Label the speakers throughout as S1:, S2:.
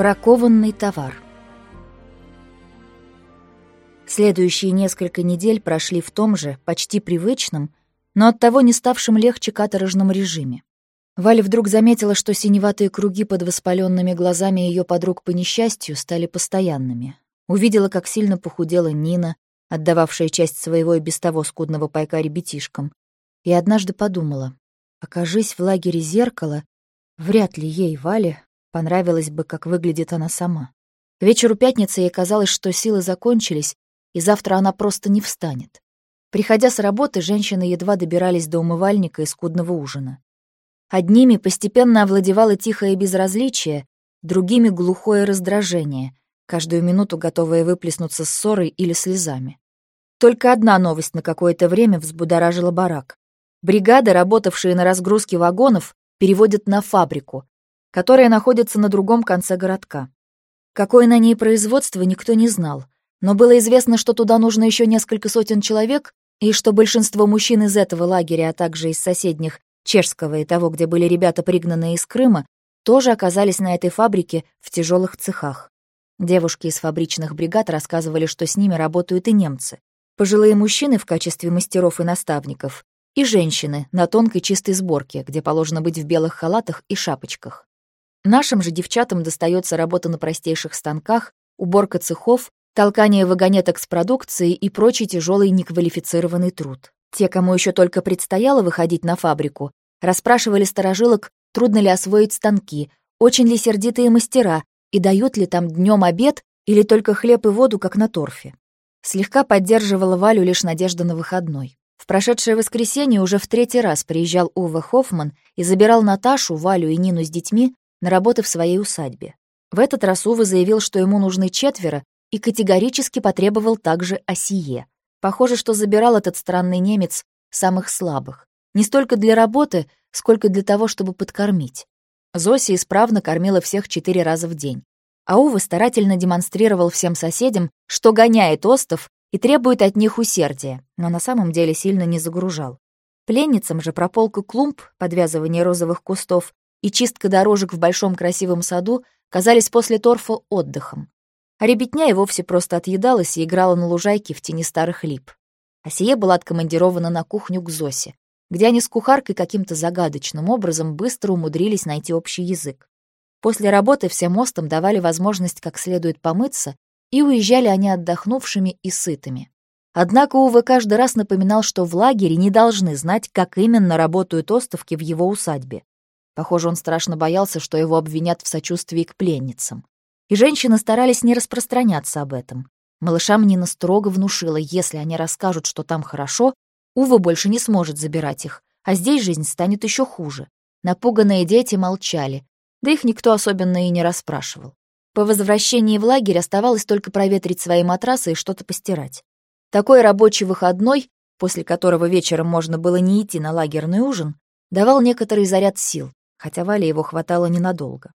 S1: Бракованный товар. Следующие несколько недель прошли в том же, почти привычном, но оттого не ставшем легче каторжном режиме. Валя вдруг заметила, что синеватые круги под воспаленными глазами ее подруг по несчастью стали постоянными. Увидела, как сильно похудела Нина, отдававшая часть своего и без того скудного пайка ребятишкам. И однажды подумала, окажись в лагере зеркало, вряд ли ей, Вале, Понравилось бы, как выглядит она сама. К вечеру пятницы ей казалось, что силы закончились, и завтра она просто не встанет. Приходя с работы, женщины едва добирались до умывальника и скудного ужина. Одними постепенно овладевало тихое безразличие, другими — глухое раздражение, каждую минуту готовое выплеснуться ссорой или слезами. Только одна новость на какое-то время взбудоражила барак. Бригады, работавшие на разгрузке вагонов, переводят на фабрику, которая находится на другом конце городка. Какое на ней производство, никто не знал, но было известно, что туда нужно еще несколько сотен человек, и что большинство мужчин из этого лагеря, а также из соседних, чешского и того, где были ребята, пригнанные из Крыма, тоже оказались на этой фабрике в тяжелых цехах. Девушки из фабричных бригад рассказывали, что с ними работают и немцы. Пожилые мужчины в качестве мастеров и наставников, и женщины на тонкой чистой сборке, где положено быть в белых халатах и шапочках. Нашим же девчатам достается работа на простейших станках, уборка цехов, толкание вагонеток с продукцией и прочий тяжелый неквалифицированный труд. Те, кому еще только предстояло выходить на фабрику, расспрашивали сторожилок, трудно ли освоить станки, очень ли сердитые мастера и дают ли там днем обед или только хлеб и воду, как на торфе. Слегка поддерживала Валю лишь надежда на выходной. В прошедшее воскресенье уже в третий раз приезжал Уве Хоффман и забирал Наташу, Валю и Нину с детьми на работы в своей усадьбе. В этот раз Ува заявил, что ему нужны четверо, и категорически потребовал также осие. Похоже, что забирал этот странный немец самых слабых. Не столько для работы, сколько для того, чтобы подкормить. Зося исправно кормила всех четыре раза в день. А Ува старательно демонстрировал всем соседям, что гоняет остов и требует от них усердия, но на самом деле сильно не загружал. Пленницам же прополка клумб, подвязывание розовых кустов и чистка дорожек в большом красивом саду казались после торфа отдыхом. А ребятня и вовсе просто отъедалась и играла на лужайке в тени старых лип. Асия была откомандирована на кухню к Зосе, где они с кухаркой каким-то загадочным образом быстро умудрились найти общий язык. После работы всем мостом давали возможность как следует помыться, и уезжали они отдохнувшими и сытыми. Однако Увы каждый раз напоминал, что в лагере не должны знать, как именно работают остовки в его усадьбе. Похоже, он страшно боялся, что его обвинят в сочувствии к пленницам. И женщины старались не распространяться об этом. Малышам Нина строго внушила, если они расскажут, что там хорошо, Ува больше не сможет забирать их, а здесь жизнь станет еще хуже. Напуганные дети молчали, да их никто особенно и не расспрашивал. По возвращении в лагерь оставалось только проветрить свои матрасы и что-то постирать. Такой рабочий выходной, после которого вечером можно было не идти на лагерный ужин, давал некоторый заряд сил хотя Вале его хватало ненадолго.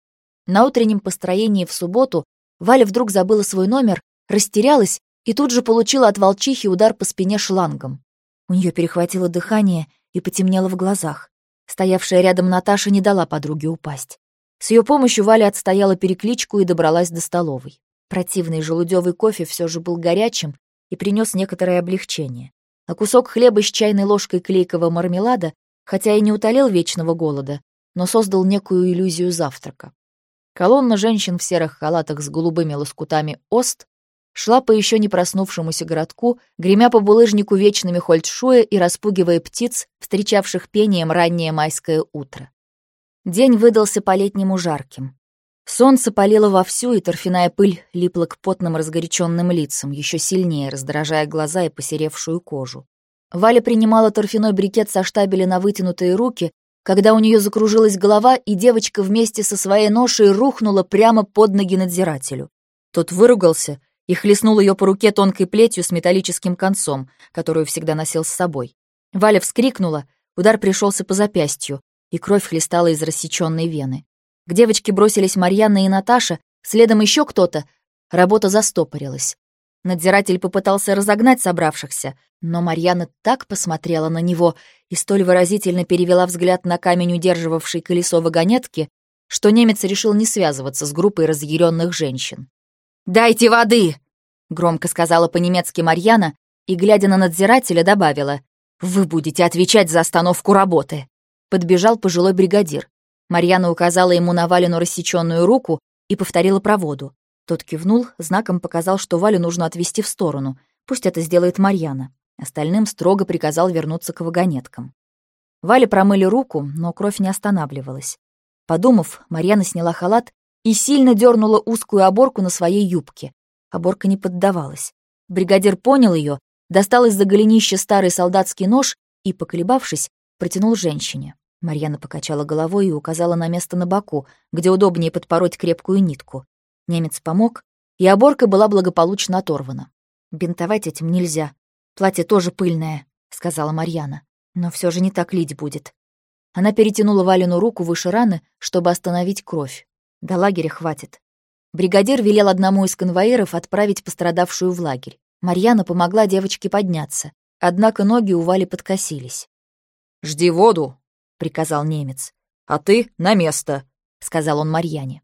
S1: На утреннем построении в субботу Валя вдруг забыла свой номер, растерялась и тут же получила от волчихи удар по спине шлангом. У нее перехватило дыхание и потемнело в глазах. Стоявшая рядом Наташа не дала подруге упасть. С ее помощью Валя отстояла перекличку и добралась до столовой. Противный желудевый кофе все же был горячим и принес некоторое облегчение. А кусок хлеба с чайной ложкой клейкого мармелада, хотя и не утолил вечного голода, но создал некую иллюзию завтрака. Колонна женщин в серых халатах с голубыми лоскутами ост шла по еще не проснувшемуся городку, гремя по булыжнику вечными хольтшуя и распугивая птиц, встречавших пением раннее майское утро. День выдался по-летнему жарким. Солнце палило вовсю, и торфяная пыль липла к потным разгоряченным лицам, еще сильнее раздражая глаза и посеревшую кожу. Валя принимала торфяной брикет со штабеля на вытянутые руки, когда у нее закружилась голова, и девочка вместе со своей ношей рухнула прямо под ноги надзирателю. Тот выругался и хлестнул ее по руке тонкой плетью с металлическим концом, которую всегда носил с собой. Валя вскрикнула, удар пришелся по запястью, и кровь хлестала из рассеченной вены. К девочке бросились Марьяна и Наташа, следом еще кто-то. Работа застопорилась. Надзиратель попытался разогнать собравшихся, но Марьяна так посмотрела на него и столь выразительно перевела взгляд на камень, удерживавший колесо вагонетки, что немец решил не связываться с группой разъяренных женщин. «Дайте воды!» — громко сказала по-немецки Марьяна и, глядя на надзирателя, добавила. «Вы будете отвечать за остановку работы!» Подбежал пожилой бригадир. Марьяна указала ему на Валину рассеченную руку и повторила про воду. Тот кивнул, знаком показал, что Валю нужно отвести в сторону. Пусть это сделает Марьяна. Остальным строго приказал вернуться к вагонеткам. Вале промыли руку, но кровь не останавливалась. Подумав, Марьяна сняла халат и сильно дернула узкую оборку на своей юбке. Оборка не поддавалась. Бригадир понял ее, достал из-за голенища старый солдатский нож и, поколебавшись, протянул женщине. Марьяна покачала головой и указала на место на боку, где удобнее подпороть крепкую нитку. Немец помог, и оборка была благополучно оторвана. «Бинтовать этим нельзя. Платье тоже пыльное», — сказала Марьяна. «Но все же не так лить будет». Она перетянула Валину руку выше раны, чтобы остановить кровь. До лагеря хватит. Бригадир велел одному из конвоиров отправить пострадавшую в лагерь. Марьяна помогла девочке подняться, однако ноги у Вали подкосились.
S2: «Жди воду», — приказал немец. «А ты на место», — сказал он Марьяне.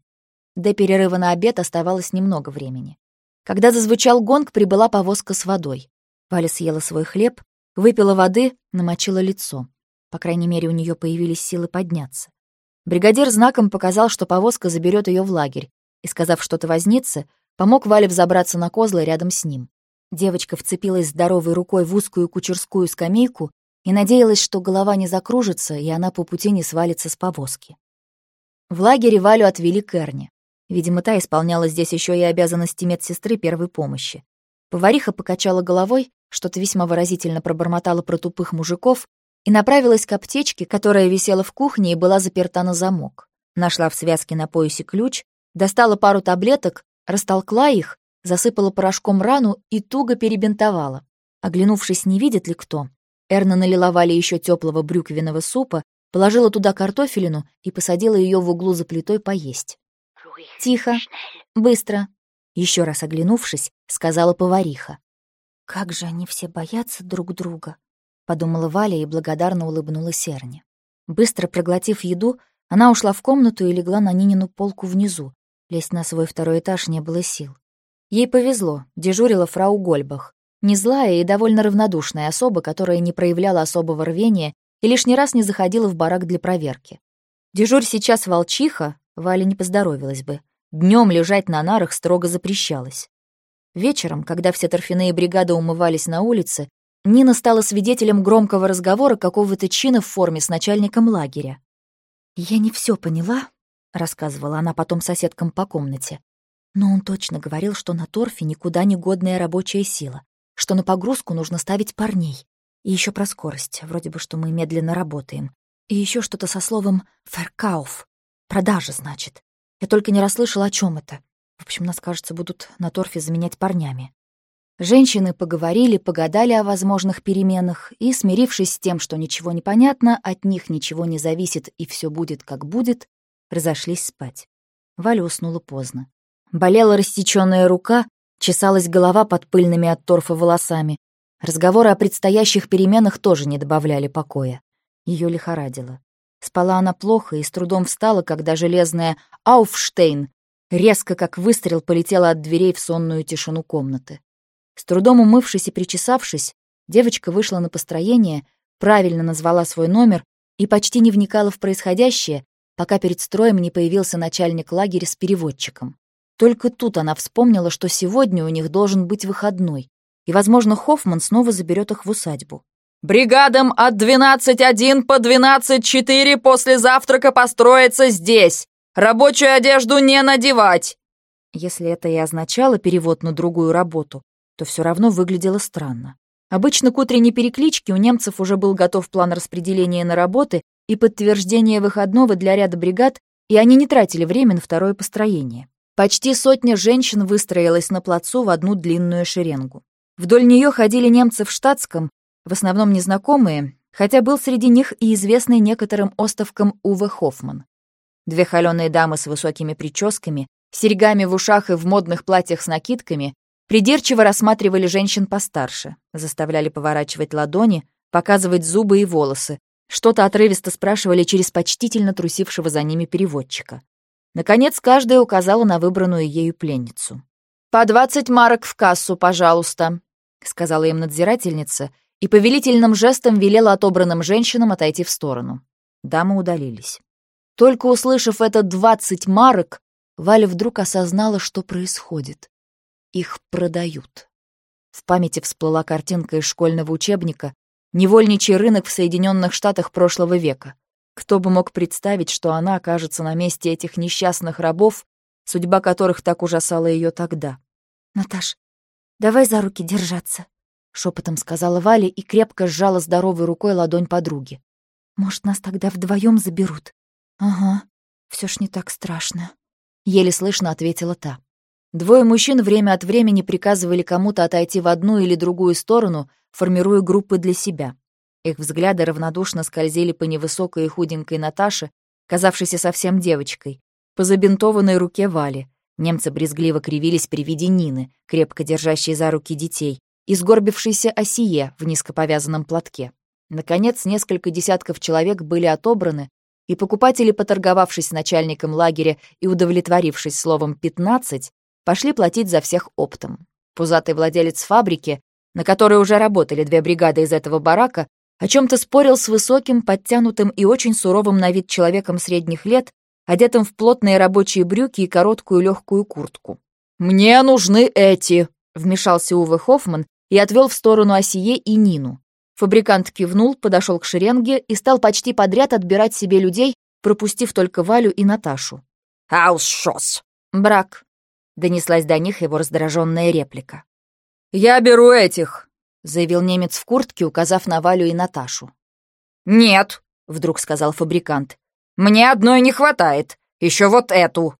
S1: До перерыва на обед оставалось немного времени. Когда зазвучал гонг, прибыла повозка с водой. Валя съела свой хлеб, выпила воды, намочила лицо. По крайней мере, у нее появились силы подняться. Бригадир знаком показал, что повозка заберет ее в лагерь, и, сказав что-то вознице, помог Вале взобраться на козлы рядом с ним. Девочка вцепилась здоровой рукой в узкую кучерскую скамейку и надеялась, что голова не закружится, и она по пути не свалится с повозки. В лагере Валю отвели к Эрне. Видимо, та исполняла здесь еще и обязанности медсестры первой помощи. Повариха покачала головой, что-то весьма выразительно пробормотала про тупых мужиков и направилась к аптечке, которая висела в кухне и была заперта на замок. Нашла в связке на поясе ключ, достала пару таблеток, растолкла их, засыпала порошком рану и туго перебинтовала. Оглянувшись, не видит ли кто, Эрна налила Вале еще теплого брюквенного супа, положила туда картофелину и посадила ее в углу за плитой поесть. «Тихо, быстро», — еще раз оглянувшись, сказала повариха. «Как же они все боятся друг друга», — подумала Валя и благодарно улыбнулась Эрне. Быстро проглотив еду, она ушла в комнату и легла на Нинину полку внизу. Лезть на свой второй этаж не было сил. Ей повезло, дежурила фрау Гольбах. Не злая и довольно равнодушная особа, которая не проявляла особого рвения и лишний раз не заходила в барак для проверки. Дежурь сейчас волчиха, Валя не поздоровилась бы. Днем лежать на нарах строго запрещалось. Вечером, когда все торфяные бригады умывались на улице, Нина стала свидетелем громкого разговора какого-то чина в форме с начальником лагеря. «Я не все поняла», — рассказывала она потом соседкам по комнате. «Но он точно говорил, что на торфе никуда не годная рабочая сила, что на погрузку нужно ставить парней. И еще про скорость, вроде бы, что мы медленно работаем. И еще что-то со словом «феркауф», Продажа, значит. Я только не расслышала, о чем это. В общем, нас, кажется, будут на торфе заменять парнями. Женщины поговорили, погадали о возможных переменах и, смирившись с тем, что ничего не понятно, от них ничего не зависит и все будет как будет, разошлись спать. Валя уснула поздно. Болела рассеченная рука, чесалась голова под пыльными от торфа волосами. Разговоры о предстоящих переменах тоже не добавляли покоя. Ее лихорадило. Спала она плохо и с трудом встала, когда железная «Ауфштейн» резко, как выстрел, полетела от дверей в сонную тишину комнаты. С трудом умывшись и причесавшись, девочка вышла на построение, правильно назвала свой номер и почти не вникала в происходящее, пока перед строем не появился начальник лагеря с переводчиком. Только тут она вспомнила, что сегодня у них должен быть выходной, и, возможно, Хоффман снова заберет их в усадьбу.
S2: Бригадам от 12.1 по 12.4 после завтрака построиться здесь. Рабочую одежду не надевать.
S1: Если это и означало перевод на другую работу, то все равно выглядело странно. Обычно к утренней перекличке у немцев уже был готов план распределения на работы и подтверждение выходного для ряда бригад, и они не тратили время на второе построение. Почти сотня женщин выстроилась на плацу в одну длинную шеренгу. Вдоль нее ходили немцы в штатском, в основном незнакомые, хотя был среди них и известный некоторым остовкам Уве Хоффман. Две холеные дамы с высокими прическами, серьгами в ушах и в модных платьях с накидками придирчиво рассматривали женщин постарше, заставляли поворачивать ладони, показывать зубы и волосы, что-то отрывисто спрашивали через почтительно трусившего за ними переводчика. Наконец, каждая указала на выбранную ею пленницу.
S2: «По двадцать марок в кассу, пожалуйста», —
S1: сказала им надзирательница и повелительным жестом велела отобранным женщинам отойти в сторону. Дамы удалились. Только услышав это двадцать марок, Валя вдруг осознала, что происходит. Их продают. В памяти всплыла картинка из школьного учебника «Невольничий рынок в Соединенных Штатах прошлого века». Кто бы мог представить, что она окажется на месте этих несчастных рабов, судьба которых так ужасала ее тогда.
S3: «Наташ, давай за руки держаться», — шепотом сказала Валя и крепко сжала здоровой рукой ладонь подруги. «Может, нас тогда вдвоем заберут?» «Ага, все ж не так страшно», — еле слышно ответила та.
S1: Двое мужчин время от времени приказывали кому-то отойти в одну или другую сторону, формируя группы для себя. Их взгляды равнодушно скользили по невысокой и худенькой Наташе, казавшейся совсем девочкой, по забинтованной руке Вали. Немцы брезгливо кривились при виде Нины, крепко держащей за руки детей, и сгорбившейся осие в низкоповязанном платке. Наконец, несколько десятков человек были отобраны, и покупатели, поторговавшись с начальником лагеря и удовлетворившись словом «пятнадцать», пошли платить за всех оптом. Пузатый владелец фабрики, на которой уже работали две бригады из этого барака, о чем то спорил с высоким, подтянутым и очень суровым на вид человеком средних лет, одетым в плотные рабочие брюки и короткую легкую куртку. «Мне нужны эти!» — вмешался Уве Хоффман и отвел в сторону Осие и Нину. Фабрикант кивнул, подошел к шеренге и стал почти подряд отбирать себе людей, пропустив только Валю и Наташу.
S2: «Аусшос!»
S1: «Брак», донеслась до них его раздраженная реплика.
S2: «Я беру этих», —
S1: заявил немец в куртке, указав на Валю и Наташу.
S2: «Нет», —
S1: вдруг сказал фабрикант.
S2: «Мне одной не хватает. Еще вот эту».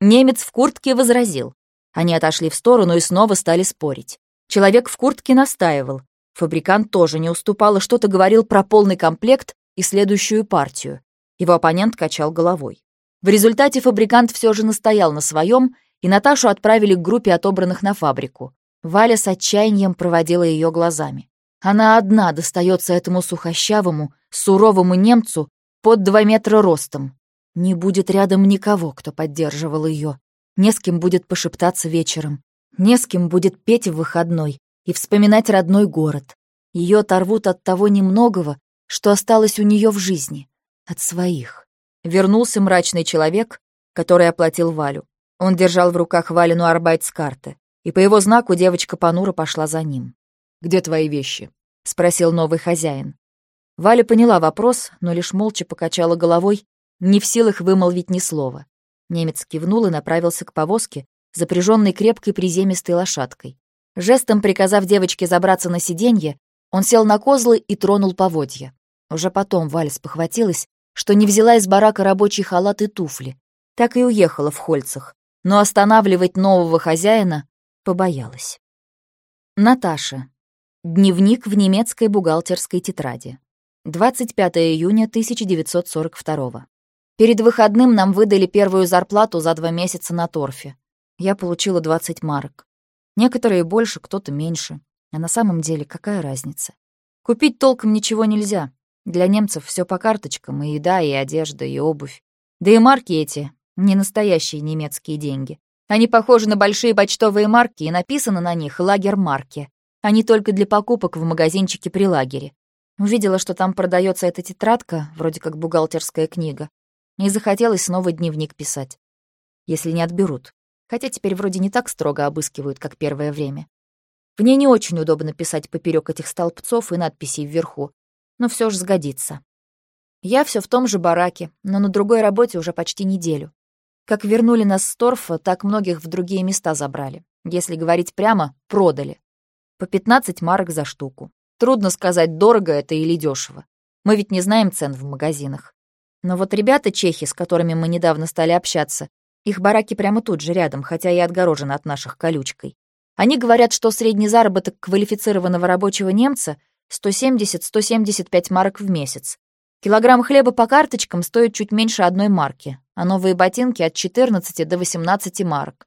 S1: Немец в куртке возразил. Они отошли в сторону и снова стали спорить. Человек в куртке настаивал. Фабрикант тоже не уступал и что-то говорил про полный комплект и следующую партию. Его оппонент качал головой. В результате фабрикант все же настоял на своем и Наташу отправили к группе отобранных на фабрику. Валя с отчаянием проводила ее глазами. Она одна достается этому сухощавому, суровому немцу под два метра ростом. Не будет рядом никого, кто поддерживал ее. Не с кем будет пошептаться вечером. Не с кем будет петь в выходной и вспоминать родной город. Ее оторвут от того немногого, что осталось у нее в жизни. От своих. Вернулся мрачный человек, который оплатил Валю. Он держал в руках Валину арбайтскарты, и по его знаку девочка понуро пошла за ним. «Где твои вещи?» — спросил новый хозяин. Валя поняла вопрос, но лишь молча покачала головой, не в силах вымолвить ни слова. Немец кивнул и направился к повозке, запряженной крепкой приземистой лошадкой. Жестом приказав девочке забраться на сиденье, он сел на козлы и тронул поводья. Уже потом Валя спохватилась, что не взяла из барака рабочий халат и туфли. Так и уехала в Хольцах, но останавливать нового хозяина побоялась. Наташа. Дневник в немецкой бухгалтерской тетради. 25 июня 1942 Перед выходным нам выдали первую зарплату за два месяца на торфе. Я получила 20 марок. Некоторые больше, кто-то меньше. А на самом деле какая разница? Купить толком ничего нельзя. Для немцев все по карточкам, и еда, и одежда, и обувь. Да и марки эти не настоящие немецкие деньги. Они похожи на большие почтовые марки, и написано на них «Лагермарки». Они только для покупок в магазинчике при лагере. Увидела, что там продается эта тетрадка, вроде как бухгалтерская книга, и захотелось снова дневник писать. Если не отберут. Хотя теперь вроде не так строго обыскивают, как первое время. В ней не очень удобно писать поперек этих столбцов и надписей вверху, но все же сгодится. Я все в том же бараке, но на другой работе уже почти неделю. Как вернули нас с торфа, так многих в другие места забрали. Если говорить прямо, продали. По 15 марок за штуку. Трудно сказать, дорого это или дешево. Мы ведь не знаем цен в магазинах. Но вот ребята чехи, с которыми мы недавно стали общаться, их бараки прямо тут же рядом, хотя и отгорожены от наших колючкой. Они говорят, что средний заработок квалифицированного рабочего немца 170-175 марок в месяц. Килограмм хлеба по карточкам стоит чуть меньше одной марки, а новые ботинки от 14 до 18 марок.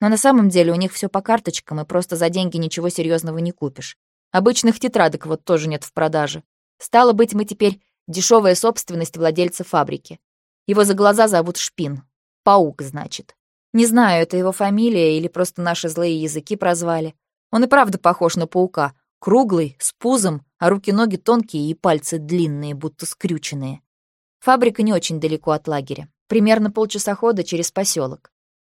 S1: Но на самом деле у них все по карточкам, и просто за деньги ничего серьезного не купишь. Обычных тетрадок вот тоже нет в продаже. Стало быть, мы теперь дешевая собственность владельца фабрики. Его за глаза зовут Шпин. Паук, значит. Не знаю, это его фамилия или просто наши злые языки прозвали. Он и правда похож на паука. Круглый, с пузом, а руки-ноги тонкие и пальцы длинные, будто скрюченные. Фабрика не очень далеко от лагеря. Примерно полчаса хода через поселок.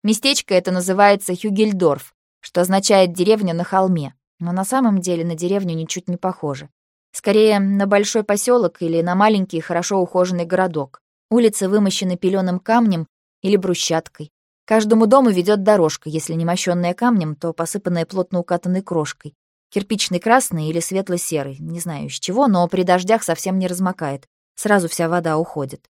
S1: Местечко это называется Хюгельдорф, что означает «деревня на холме», но на самом деле на деревню ничуть не похоже. Скорее, на большой поселок или на маленький, хорошо ухоженный городок. Улицы вымощены пеленым камнем или брусчаткой. Каждому дому ведет дорожка, если не мощенная камнем, то посыпанная плотно укатанной крошкой. Кирпичный красный или светло-серый, не знаю из чего, но при дождях совсем не размокает. Сразу вся вода уходит.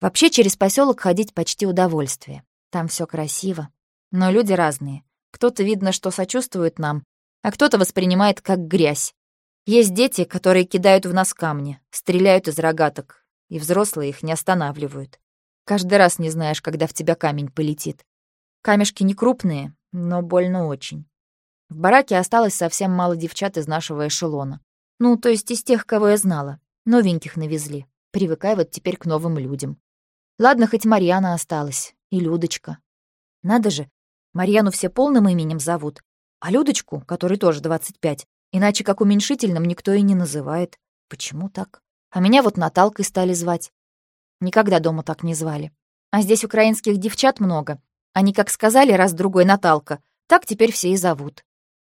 S1: Вообще через поселок ходить почти удовольствие. Там все красиво. Но люди разные. Кто-то видно, что сочувствует нам, а кто-то воспринимает как грязь. Есть дети, которые кидают в нас камни, стреляют из рогаток, и взрослые их не останавливают. Каждый раз не знаешь, когда в тебя камень полетит. Камешки не крупные, но больно очень. В бараке осталось совсем мало девчат из нашего эшелона. Ну, то есть из тех, кого я знала. Новеньких навезли. Привыкай вот теперь к новым людям. Ладно, хоть Марьяна осталась. И Людочка. Надо же, Марьяну все полным именем зовут. А Людочку, которой тоже 25, Иначе как уменьшительным никто и не называет. Почему так? А меня вот Наталкой стали звать. Никогда дома так не звали. А здесь украинских девчат много. Они как сказали раз-другой Наталка, так теперь все и зовут.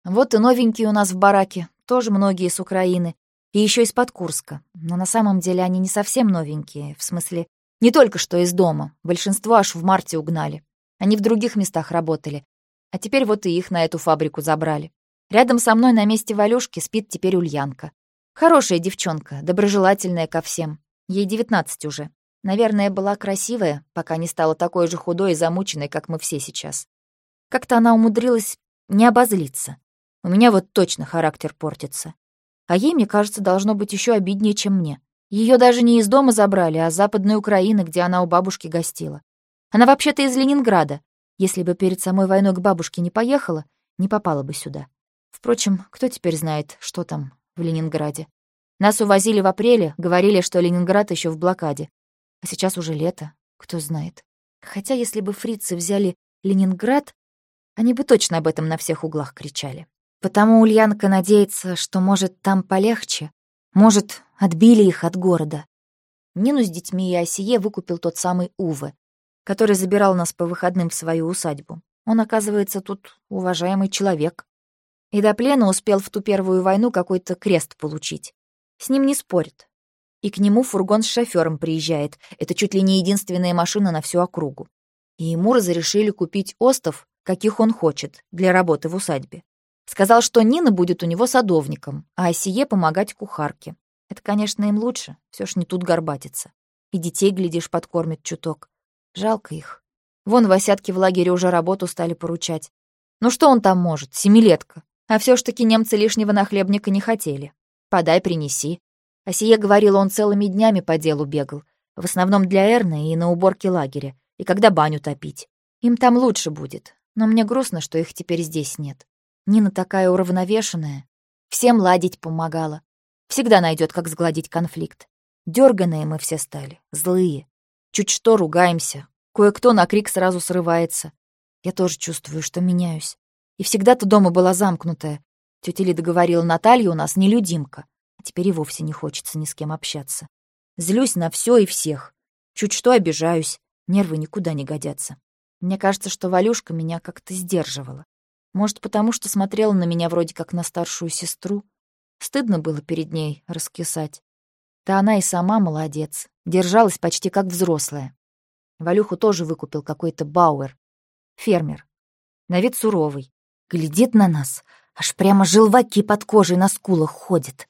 S1: Вот и новенькие у нас в бараке, тоже многие с Украины. И еще из-под Курска. Но на самом деле они не совсем новенькие. В смысле, не только что из дома. Большинство аж в марте угнали. Они в других местах работали. А теперь вот и их на эту фабрику забрали. Рядом со мной на месте Валюшки спит теперь Ульянка. Хорошая девчонка, доброжелательная ко всем. Ей девятнадцать уже. Наверное, была красивая, пока не стала такой же худой и замученной, как мы все сейчас. Как-то она умудрилась не обозлиться. У меня вот точно характер портится. А ей, мне кажется, должно быть еще обиднее, чем мне. Ее даже не из дома забрали, а с Западной Украины, где она у бабушки гостила. Она вообще-то из Ленинграда. Если бы перед самой войной к бабушке не поехала, не попала бы сюда. Впрочем, кто теперь знает, что там в Ленинграде? Нас увозили в апреле, говорили, что Ленинград еще в блокаде. А сейчас уже лето, кто знает. Хотя если бы фрицы взяли Ленинград, они бы точно об этом на всех углах кричали. Потому Ульянка надеется, что, может, там полегче. Может, отбили их от города. Нину с детьми и Осие выкупил тот самый Уве, который забирал нас по выходным в свою усадьбу. Он, оказывается, тут уважаемый человек. И до плена успел в ту первую войну какой-то крест получить. С ним не спорят. И к нему фургон с шофёром приезжает. Это чуть ли не единственная машина на всю округу. И ему разрешили купить остов, каких он хочет, для работы в усадьбе. Сказал, что Нина будет у него садовником, а Осие помогать кухарке. Это, конечно, им лучше, все ж не тут горбатиться. И детей, глядишь, подкормит чуток. Жалко их. Вон в осядке в лагере уже работу стали поручать. Ну что он там может, семилетка? А все ж таки немцы лишнего нахлебника не хотели. Подай, принеси. А сие, говорил, он целыми днями по делу бегал. В основном для Эрны и на уборке лагеря. И когда баню топить. Им там лучше будет. Но мне грустно, что их теперь здесь нет. Нина такая уравновешенная. Всем ладить помогала. Всегда найдет, как сгладить конфликт. Дёрганые мы все стали, злые. Чуть что ругаемся. Кое-кто на крик сразу срывается. Я тоже чувствую, что меняюсь. И всегда-то дома была замкнутая. Тетя Лида говорила, Наталья у нас нелюдимка. А теперь и вовсе не хочется ни с кем общаться. Злюсь на все и всех. Чуть что обижаюсь. Нервы никуда не годятся. Мне кажется, что Валюшка меня как-то сдерживала. Может, потому что смотрела на меня вроде как на старшую сестру. Стыдно было перед ней раскисать. Да она и сама молодец. Держалась почти как взрослая. Валюху тоже выкупил какой-то Бауэр. Фермер. На вид суровый. Глядит на нас, аж прямо желваки под кожей на скулах ходит.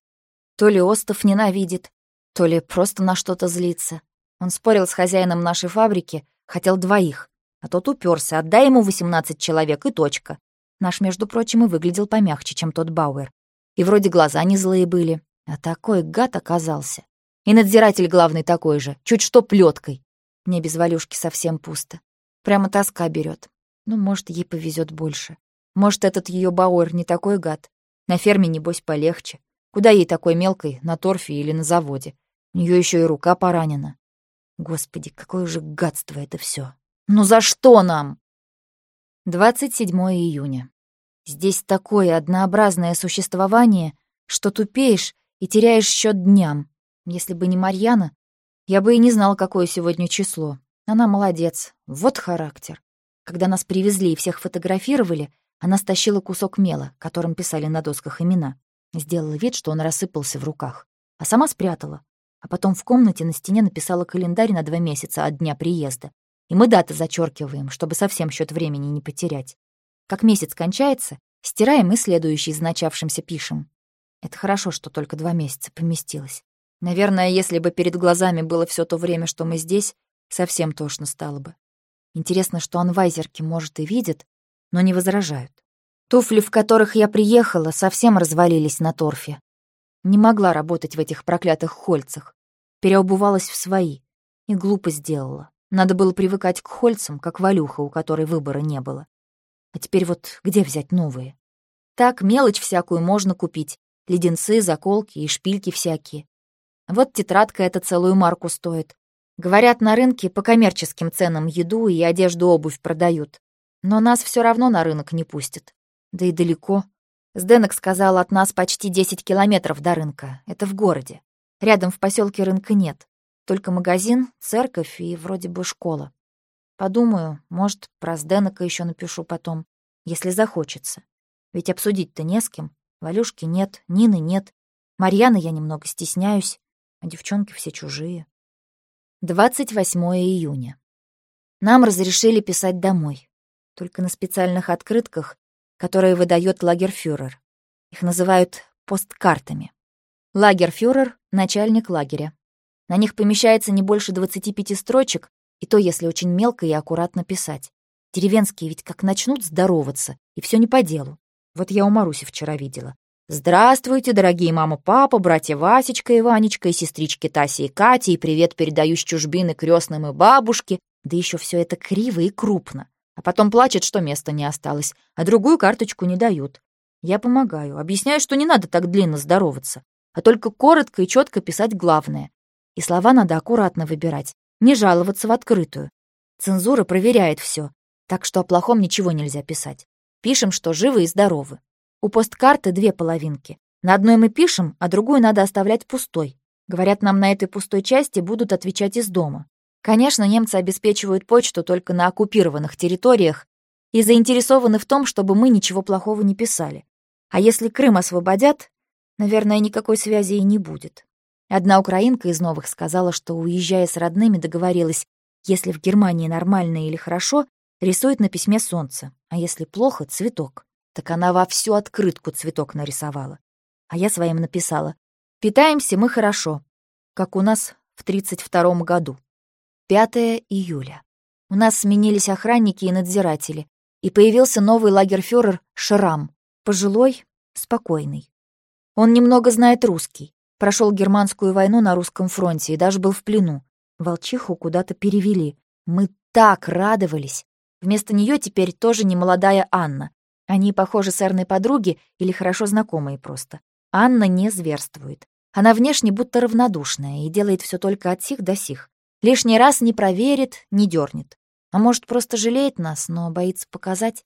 S1: То ли Остов ненавидит, то ли просто на что-то злится. Он спорил с хозяином нашей фабрики, хотел двоих, а тот уперся, отдай ему 18 человек и точка. Наш, между прочим, и выглядел помягче, чем тот Бауэр. И вроде глаза не злые были, а такой гад оказался. И надзиратель главный такой же, чуть что плеткой. Мне без Валюшки совсем пусто. Прямо тоска берет. Ну, может, ей повезет больше. Может, этот ее Бауэр не такой гад. На ферме, небось, полегче. Куда ей такой мелкой, на торфе или на заводе? У нее еще и рука поранена. Господи, какое же гадство это все. Ну за что нам? 27 июня. Здесь такое однообразное существование, что тупеешь и теряешь счет дням. Если бы не Марьяна, я бы и не знал, какое сегодня число. Она молодец. Вот характер. Когда нас привезли и всех фотографировали, она стащила кусок мела, которым писали на досках имена. Сделала вид, что он рассыпался в руках. А сама спрятала. А потом в комнате на стене написала календарь на два месяца от дня приезда. И мы даты зачеркиваем, чтобы совсем счет времени не потерять. Как месяц кончается, стираем и следующий за пишем. Это хорошо, что только два месяца поместилось. Наверное, если бы перед глазами было все то время, что мы здесь, совсем тошно стало бы. Интересно, что анвайзерки, может, и видят, но не возражают. Туфли, в которых я приехала, совсем развалились на торфе. Не могла работать в этих проклятых хольцах. Переобувалась в свои. И глупо сделала. Надо было привыкать к хольцам, как Валюха, у которой выбора не было. А теперь вот где взять новые? Так, мелочь всякую можно купить. Леденцы, заколки и шпильки всякие. Вот тетрадка эта целую марку стоит. Говорят, на рынке по коммерческим ценам еду и одежду, обувь продают. Но нас все равно на рынок не пустят. Да и далеко. Сденок сказал, от нас почти 10 километров до рынка. Это в городе. Рядом в поселке рынка нет. Только магазин, церковь и вроде бы школа. Подумаю, может, про Сденока еще напишу потом, если захочется. Ведь обсудить-то не с кем. Валюшки нет, Нины нет. Марьяны я немного стесняюсь, а девчонки все чужие. 28 июня. Нам разрешили писать домой только на специальных открытках, которые выдает лагерфюрер. Их называют посткартами. Лагерфюрер — начальник лагеря. На них помещается не больше 25 строчек, и то, если очень мелко и аккуратно писать. Деревенские ведь как начнут здороваться, и все не по делу. Вот я у Маруси вчера видела. «Здравствуйте, дорогие мама, папа, братья Васечка и Ванечка, и сестрички Тася и Катя, и привет передаю с чужбины крестным и бабушке». Да еще все это криво и крупно а потом плачет, что места не осталось, а другую карточку не дают. Я помогаю, объясняю, что не надо так длинно здороваться, а только коротко и четко писать главное. И слова надо аккуратно выбирать, не жаловаться в открытую. Цензура проверяет все, так что о плохом ничего нельзя писать. Пишем, что живы и здоровы. У посткарты две половинки. На одной мы пишем, а другую надо оставлять пустой. Говорят, нам на этой пустой части будут отвечать из дома. Конечно, немцы обеспечивают почту только на оккупированных территориях и заинтересованы в том, чтобы мы ничего плохого не писали. А если Крым освободят, наверное, никакой связи и не будет. Одна украинка из новых сказала, что, уезжая с родными, договорилась, если в Германии нормально или хорошо, рисует на письме солнце, а если плохо — цветок. Так она во всю открытку цветок нарисовала. А я своим написала. «Питаемся мы хорошо, как у нас в 32 году». 5 июля. У нас сменились охранники и надзиратели, и появился новый лагерфюрер Шрам, пожилой, спокойный. Он немного знает русский, прошел германскую войну на русском фронте и даже был в плену. Волчиху куда-то перевели. Мы так радовались. Вместо нее теперь тоже немолодая Анна. Они, похожи, с Эрной подруги или хорошо знакомые просто. Анна не зверствует. Она внешне будто равнодушная и делает все только от сих до сих. Лишний раз не проверит, не дернет. А может, просто жалеет нас, но боится показать.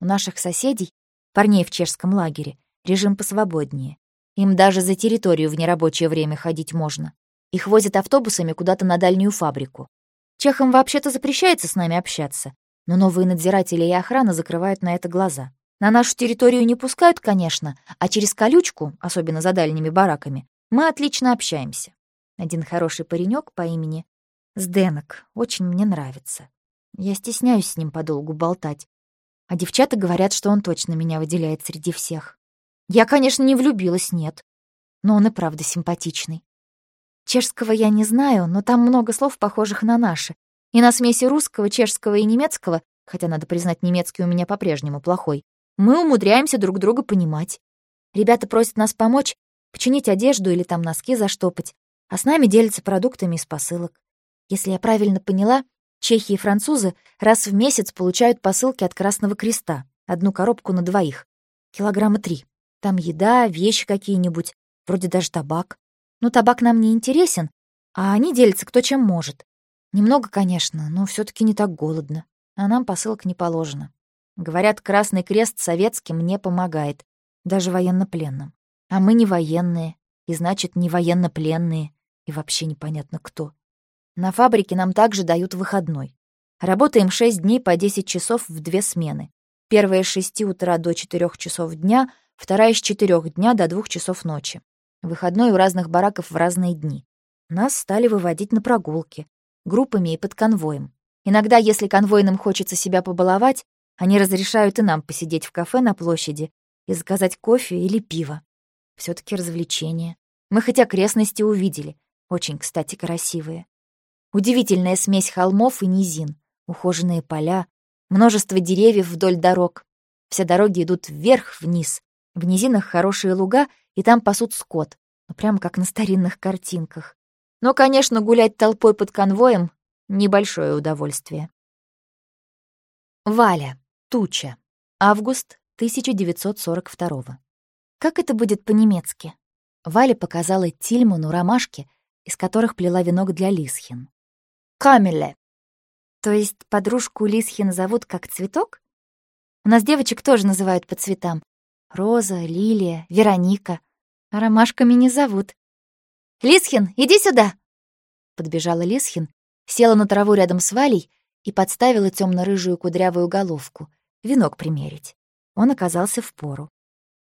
S1: У наших соседей, парней в чешском лагере, режим посвободнее. Им даже за территорию в нерабочее время ходить можно. Их возят автобусами куда-то на дальнюю фабрику. Чехам вообще-то запрещается с нами общаться, но новые надзиратели и охрана закрывают на это глаза. На нашу территорию не пускают, конечно, а через колючку, особенно за дальними бараками, мы отлично общаемся. Один хороший паренек по имени Сденок очень мне нравится. Я стесняюсь с ним подолгу болтать. А девчата говорят, что он точно меня выделяет среди всех. Я, конечно, не влюбилась, нет. Но он и правда симпатичный. Чешского я не знаю, но там много слов, похожих на наши. И на смеси русского, чешского и немецкого, хотя, надо признать, немецкий у меня по-прежнему плохой, мы умудряемся друг друга понимать. Ребята просят нас помочь, починить одежду или там носки заштопать, а с нами делятся продуктами из посылок. Если я правильно поняла, чехи и французы раз в месяц получают посылки от Красного Креста, одну коробку на двоих, килограмма три. Там еда, вещи какие-нибудь, вроде даже табак. Но табак нам не интересен, а они делятся кто чем может.
S3: Немного, конечно, но все таки не так голодно. А нам посылок не положено. Говорят, Красный Крест советским не помогает, даже военнопленным. А мы не военные, и значит, не военнопленные, и вообще непонятно кто. На фабрике нам также дают выходной. Работаем 6 дней по 10 часов в две смены. Первая с 6 утра до 4 часов дня, вторая с 4 дня до 2 часов ночи. Выходной у разных бараков в разные дни. Нас стали выводить на прогулки, группами и под конвоем. Иногда, если конвойным хочется себя побаловать, они разрешают и нам посидеть в кафе на площади и заказать кофе или пиво. все таки развлечение. Мы хоть окрестности увидели, очень, кстати, красивые. Удивительная смесь холмов и низин, ухоженные поля, множество деревьев вдоль дорог. Все дороги идут вверх-вниз. В низинах хорошие луга, и там пасут скот, ну, прямо как на старинных картинках. Но, конечно, гулять толпой под конвоем — небольшое удовольствие. Валя. Туча. Август 1942. Как это будет по-немецки? Валя показала Тильману ромашки, из которых плела венок для Лисхин. Камеле. То есть подружку Лисхин зовут как цветок? У нас девочек тоже называют по цветам. Роза, Лилия, Вероника. А ромашками не зовут. «Лисхин, иди сюда!» Подбежала Лисхин, села на траву рядом с Валей и подставила темно рыжую кудрявую головку — венок примерить. Он оказался в пору.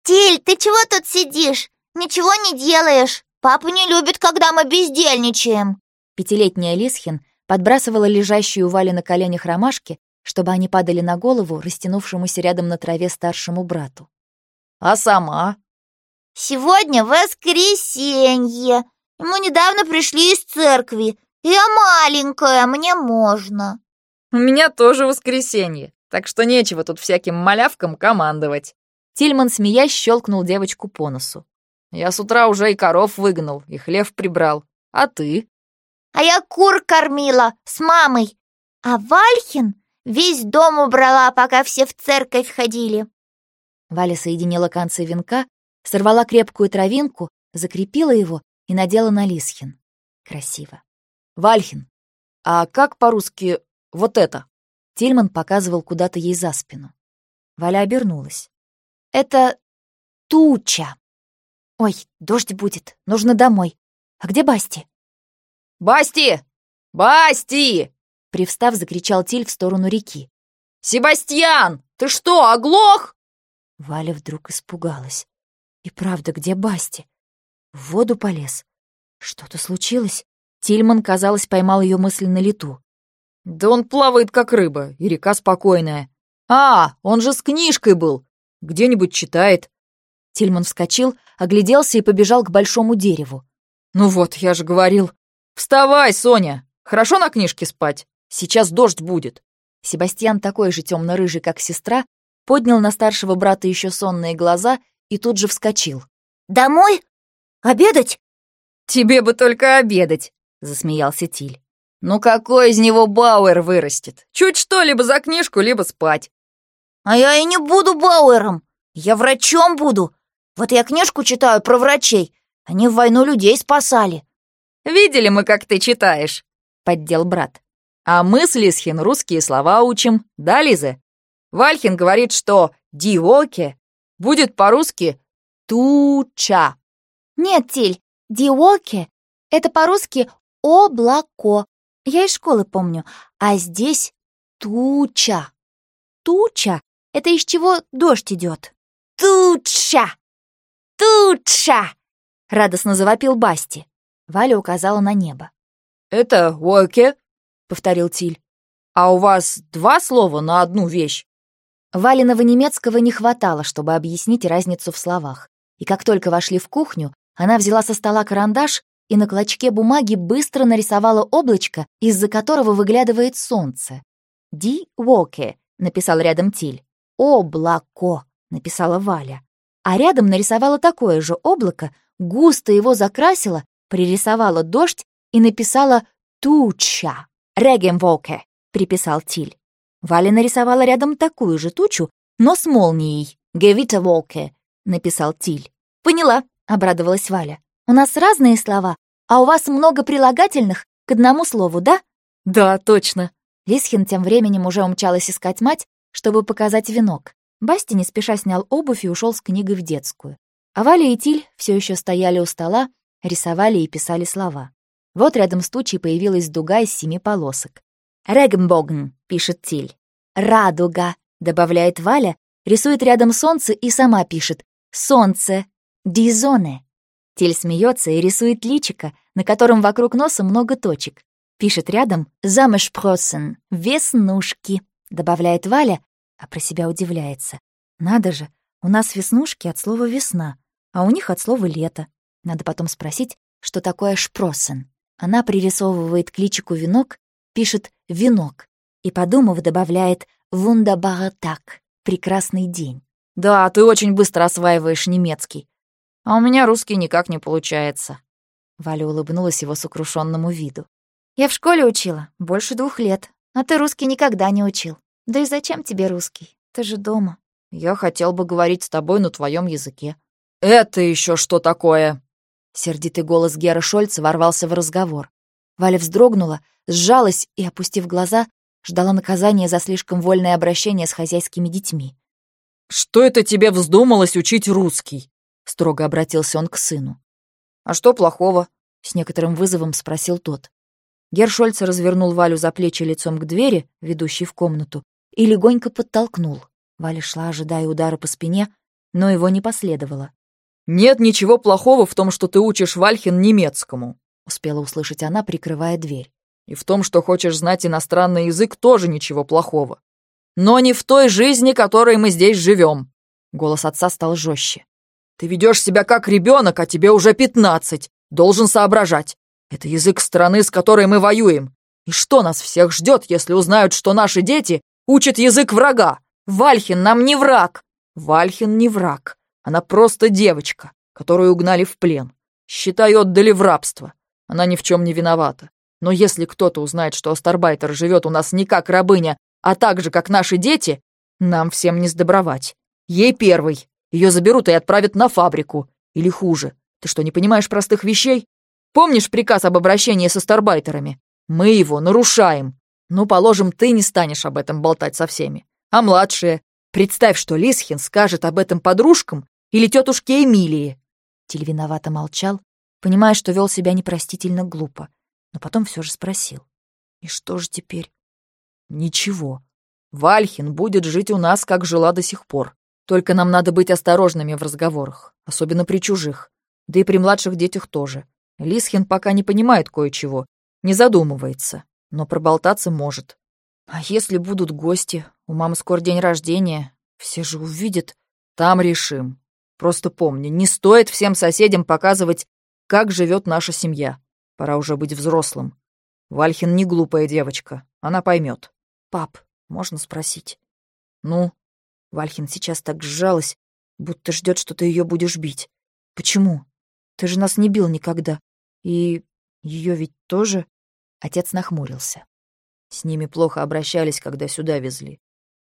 S4: «Тиль, ты чего тут сидишь? Ничего не делаешь. Папа не любит, когда мы бездельничаем».
S3: Пятилетняя Лисхин подбрасывала лежащую у Вали на коленях ромашки, чтобы они падали на голову растянувшемуся рядом на траве старшему брату.
S2: «А сама?»
S4: «Сегодня воскресенье. Мы недавно пришли из церкви. Я маленькая, мне можно».
S2: «У меня тоже воскресенье так что нечего тут всяким малявкам командовать».
S3: Тильман, смеясь, щелкнул девочку по носу.
S2: «Я с утра уже и коров выгнал, и хлев прибрал. А ты?»
S4: «А я кур кормила с мамой. А Вальхин весь дом убрала, пока все в церковь ходили».
S3: Валя соединила концы венка, сорвала крепкую травинку, закрепила его и надела на Лисхин. Красиво.
S2: «Вальхин, а как по-русски вот это?»
S3: Тильман показывал куда-то ей за спину. Валя обернулась. «Это туча. Ой, дождь будет, нужно домой. А где Басти?»
S2: «Басти! Басти!»
S3: Привстав, закричал Тиль в сторону реки.
S2: «Себастьян, ты что, оглох?»
S3: Валя вдруг испугалась. «И правда, где Басти?» В воду полез. Что-то случилось? Тильман, казалось, поймал ее мысль на лету.
S2: Да он плавает как рыба, и река спокойная. А, он же с книжкой был. Где-нибудь читает.
S3: Тильман вскочил, огляделся и побежал к большому дереву.
S2: Ну вот, я же говорил. Вставай, Соня. Хорошо на книжке спать. Сейчас дождь будет.
S3: Себастьян, такой же темно-рыжий, как сестра, поднял на старшего брата еще сонные глаза и тут же вскочил.
S4: «Домой? Обедать?»
S2: «Тебе бы только обедать», — засмеялся Тиль. Ну какой из него Бауэр вырастет? Чуть что, либо за книжку, либо спать.
S4: А я и не буду Бауэром. Я врачом буду. Вот я книжку читаю про врачей. Они в войну людей спасали.
S2: Видели мы, как ты читаешь, поддел брат. А мы с Лисхин русские слова учим, да, Лиза? Вальхин говорит, что «диоке» будет по-русски «туча».
S3: Нет, Тиль, «диоке» — это по-русски «облако», я из школы помню. А здесь туча. Туча — это из чего дождь идет.
S4: Туча! Туча!
S3: Радостно завопил Басти. Валя указала на небо.
S2: «Это «воке», — повторил Тиль. «А у вас два слова на одну вещь?»
S3: Валиного немецкого не хватало, чтобы объяснить разницу в словах. И как только вошли в кухню, она взяла со стола карандаш и на клочке бумаги быстро нарисовала облачко, из-за которого выглядывает солнце. «Ди Воке», — написал рядом Тиль. «Облако», — написала Валя. А рядом нарисовала такое же облако, густо его закрасила, пририсовала дождь и написала «туча». «Регенвоке», — приписал Тиль. Валя нарисовала рядом такую же тучу, но с молнией. «Гевитавоке», — написал Тиль. «Поняла», — обрадовалась Валя. У нас разные слова, а у вас много прилагательных к одному слову, да?
S2: Да, точно.
S3: Лисхин тем временем уже умчалась искать мать, чтобы показать венок. Басти не спеша снял обувь и ушел с книгой в детскую. А Валя и Тиль все еще стояли у стола, рисовали и писали слова. Вот рядом с тучей появилась дуга из семи полосок. «Регенбоген», — пишет Тиль. «Радуга», — добавляет Валя, рисует рядом солнце и сама пишет «Солнце», «Дизоне». Тиль смеется и рисует личико, на котором вокруг носа много точек. Пишет рядом «Замешпросен», «Веснушки», добавляет Валя, а про себя удивляется. Надо же, у нас веснушки от слова «весна», а у них от слова «лето». Надо потом спросить, что такое «шпросен». Она пририсовывает к личику венок, пишет «венок» и, подумав, добавляет «вундабаратак» — «прекрасный день».
S2: «Да, ты очень быстро осваиваешь немецкий. А у меня русский никак не получается».
S3: Валя улыбнулась его сокрушенному виду. «Я в школе учила, больше двух лет, а ты русский никогда не учил. Да и зачем тебе русский? Ты же дома».
S2: «Я хотел бы говорить с тобой на твоем языке». «Это еще что такое?»
S3: Сердитый голос Гера Шольца ворвался в разговор. Валя вздрогнула, сжалась и, опустив глаза, ждала наказания за слишком вольное обращение с хозяйскими детьми.
S2: «Что это тебе вздумалось учить русский?» — строго обратился он к сыну. «А что плохого?» — с некоторым вызовом спросил тот. Гершольц развернул Валю за плечи лицом к двери, ведущей в комнату, и легонько подтолкнул. Валя шла, ожидая удара по спине, но его не последовало. «Нет ничего плохого в том, что ты учишь Вальхин немецкому», — успела услышать она, прикрывая дверь. «И в том, что хочешь знать иностранный язык, тоже ничего плохого. Но не в той жизни, которой мы здесь живем. Голос отца стал жестче. «Ты ведешь себя как ребенок, а тебе уже пятнадцать. Должен соображать. Это язык страны, с которой мы воюем. И что нас всех ждет, если узнают, что наши дети учат язык врага? Вальхин нам не враг!» «Вальхин не враг. Она просто девочка, которую угнали в плен. Считай, отдали в рабство. Она ни в чем не виновата. Но если кто-то узнает, что Астарбайтер живет у нас не как рабыня, а так же, как наши дети, нам всем не сдобровать. Ей первый. Ее заберут и отправят на фабрику. Или хуже. Ты что, не понимаешь простых вещей? Помнишь приказ об обращении со старбайтерами? Мы его нарушаем. Ну, положим, ты не станешь об этом болтать со всеми. А младшие? Представь, что Лисхин скажет об этом подружкам или тетушке Эмилии?»
S3: Тиль виновато молчал, понимая, что вел себя непростительно глупо, но потом все же спросил. «И что же теперь?»
S2: «Ничего. Вальхин будет жить у нас, как жила до сих пор. Только нам надо быть осторожными в разговорах, особенно при чужих. Да и при младших детях тоже. Лисхин пока не понимает кое-чего, не задумывается, но проболтаться может. А если будут гости, у мамы скоро день рождения, все же увидят, там решим. Просто помни, не стоит всем соседям показывать, как живет наша семья. Пора уже быть взрослым. Вальхин не глупая девочка, она поймет.
S3: Пап, можно спросить?
S2: Ну?
S3: Вальхин сейчас так сжалась, будто ждет, что ты ее будешь бить. Почему? Ты же нас не бил никогда. И ее ведь тоже... Отец нахмурился.
S2: С ними плохо обращались, когда сюда везли.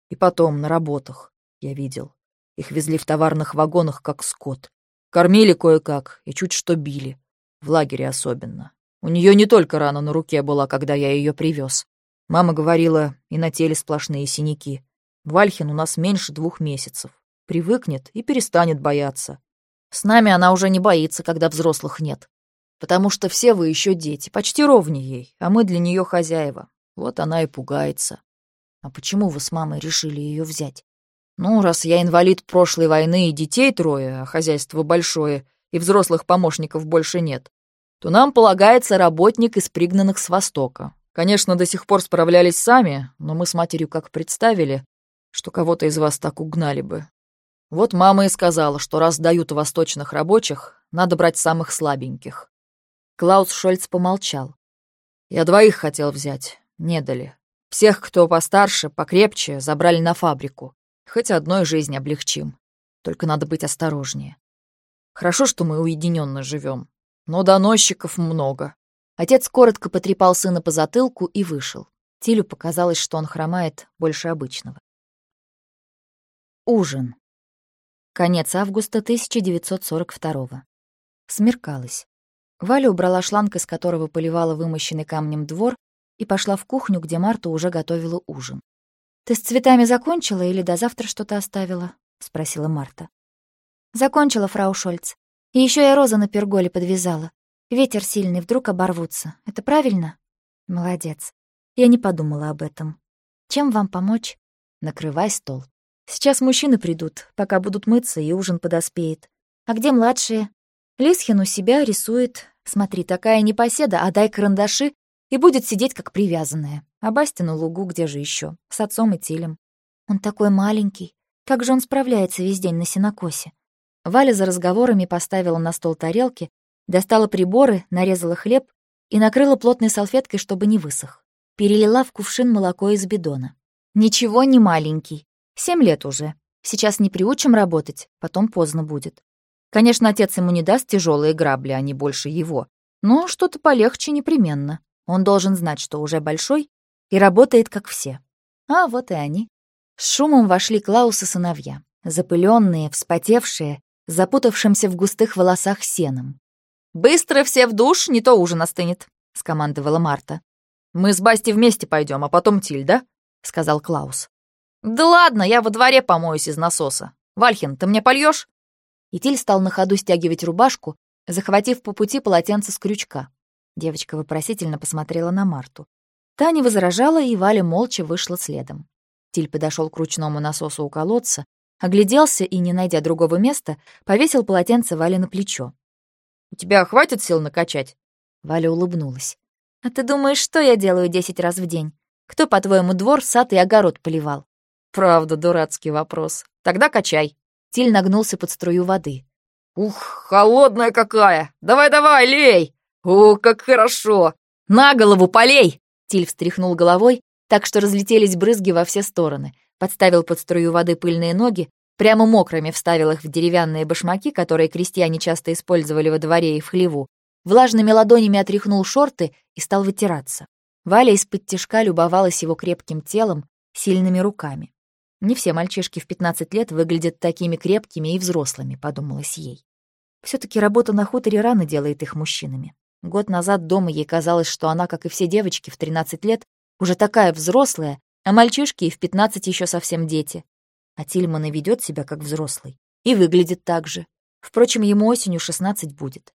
S2: И потом, на работах, я видел. Их везли в товарных вагонах, как скот. Кормили кое-как и чуть что били. В лагере особенно. У нее не только рана на руке была, когда я ее привез. Мама говорила, и на теле сплошные синяки. Вальхин у нас меньше двух месяцев. Привыкнет и перестанет бояться. С нами она уже не боится, когда взрослых нет. Потому что все вы еще дети, почти ровнее ей, а мы для нее хозяева. Вот она и пугается.
S3: А почему вы с мамой решили ее взять?
S2: Ну, раз я инвалид прошлой войны и детей трое, а хозяйство большое, и взрослых помощников больше нет, то нам полагается работник из пригнанных с Востока. Конечно, до сих пор справлялись сами, но мы с матерью как представили, что кого-то из вас так угнали бы. Вот мама и сказала, что раз дают восточных рабочих, надо брать самых слабеньких.
S3: Клаус Шольц помолчал.
S2: Я двоих хотел взять, не дали. Всех, кто постарше, покрепче, забрали на фабрику. Хоть одной жизнь облегчим. Только надо быть осторожнее. Хорошо, что мы уединенно живем, но доносчиков много.
S3: Отец коротко потрепал сына по затылку и вышел. Тилю показалось, что он хромает больше обычного. Ужин. Конец августа 1942 Смеркалось. Валя убрала шланг, из которого поливала вымощенный камнем двор,
S1: и пошла в кухню, где Марта уже готовила ужин. «Ты с цветами закончила или до завтра что-то оставила?» — спросила Марта. «Закончила, фрау Шольц. И еще я розы на перголе подвязала. Ветер сильный, вдруг оборвутся. Это правильно?» «Молодец. Я не подумала об этом. Чем вам помочь?» «Накрывай стол. Сейчас мужчины придут, пока будут мыться, и ужин подоспеет. А где младшие?» Лисхин у себя рисует. Смотри, такая непоседа, а дай карандаши, и будет сидеть как привязанная. А Бастя на лугу где же еще? С отцом и Тилем. Он такой маленький. Как же он справляется весь день на сенокосе? Валя за разговорами поставила на стол тарелки, достала приборы, нарезала хлеб и накрыла плотной салфеткой, чтобы не высох. Перелила в кувшин молоко из бидона. Ничего не маленький. Семь лет уже. Сейчас не приучим работать, потом поздно будет. Конечно, отец ему не даст тяжелые грабли, а не больше его. Но что-то полегче непременно. Он должен знать, что уже большой и работает, как все. А вот и они. С шумом вошли Клаус и сыновья. Запыленные, вспотевшие, запутавшимся в густых волосах сеном.
S2: «Быстро все в душ, не то ужин остынет», — скомандовала Марта. «Мы с Басти вместе пойдем, а потом Тиль, да?» — сказал Клаус. «Да ладно, я во дворе помоюсь из насоса. Вальхин, ты мне польешь?
S1: И Тиль стал на ходу стягивать рубашку, захватив по пути полотенце с крючка. Девочка вопросительно посмотрела на Марту. Та не возражала, и Валя молча вышла следом. Тиль подошел к ручному насосу у колодца, огляделся и, не найдя другого места, повесил полотенце Вале на плечо.
S2: «У тебя хватит сил накачать?»
S1: Валя улыбнулась. «А ты думаешь, что я делаю десять раз в день? Кто, по-твоему, двор, сад и огород поливал?»
S2: «Правда, дурацкий вопрос. Тогда качай».
S1: Тиль нагнулся под струю воды.
S2: «Ух, холодная какая! Давай-давай, лей! О, как хорошо! На голову полей!»
S1: Тиль встряхнул головой, так что разлетелись брызги во все стороны, подставил под струю воды пыльные ноги, прямо мокрыми вставил их в деревянные башмаки, которые крестьяне часто использовали во дворе и в хлеву, влажными ладонями отряхнул шорты и стал вытираться. Валя из-под тишка любовалась его крепким телом, сильными руками. Не все мальчишки в 15 лет выглядят такими крепкими и взрослыми, подумалось ей. все таки работа на хуторе рано делает их мужчинами. Год назад дома ей казалось, что она, как и все девочки в 13 лет, уже такая взрослая, а мальчишки и в 15 еще совсем дети. А Тильман и ведет себя как взрослый. И выглядит так же. Впрочем, ему осенью 16 будет.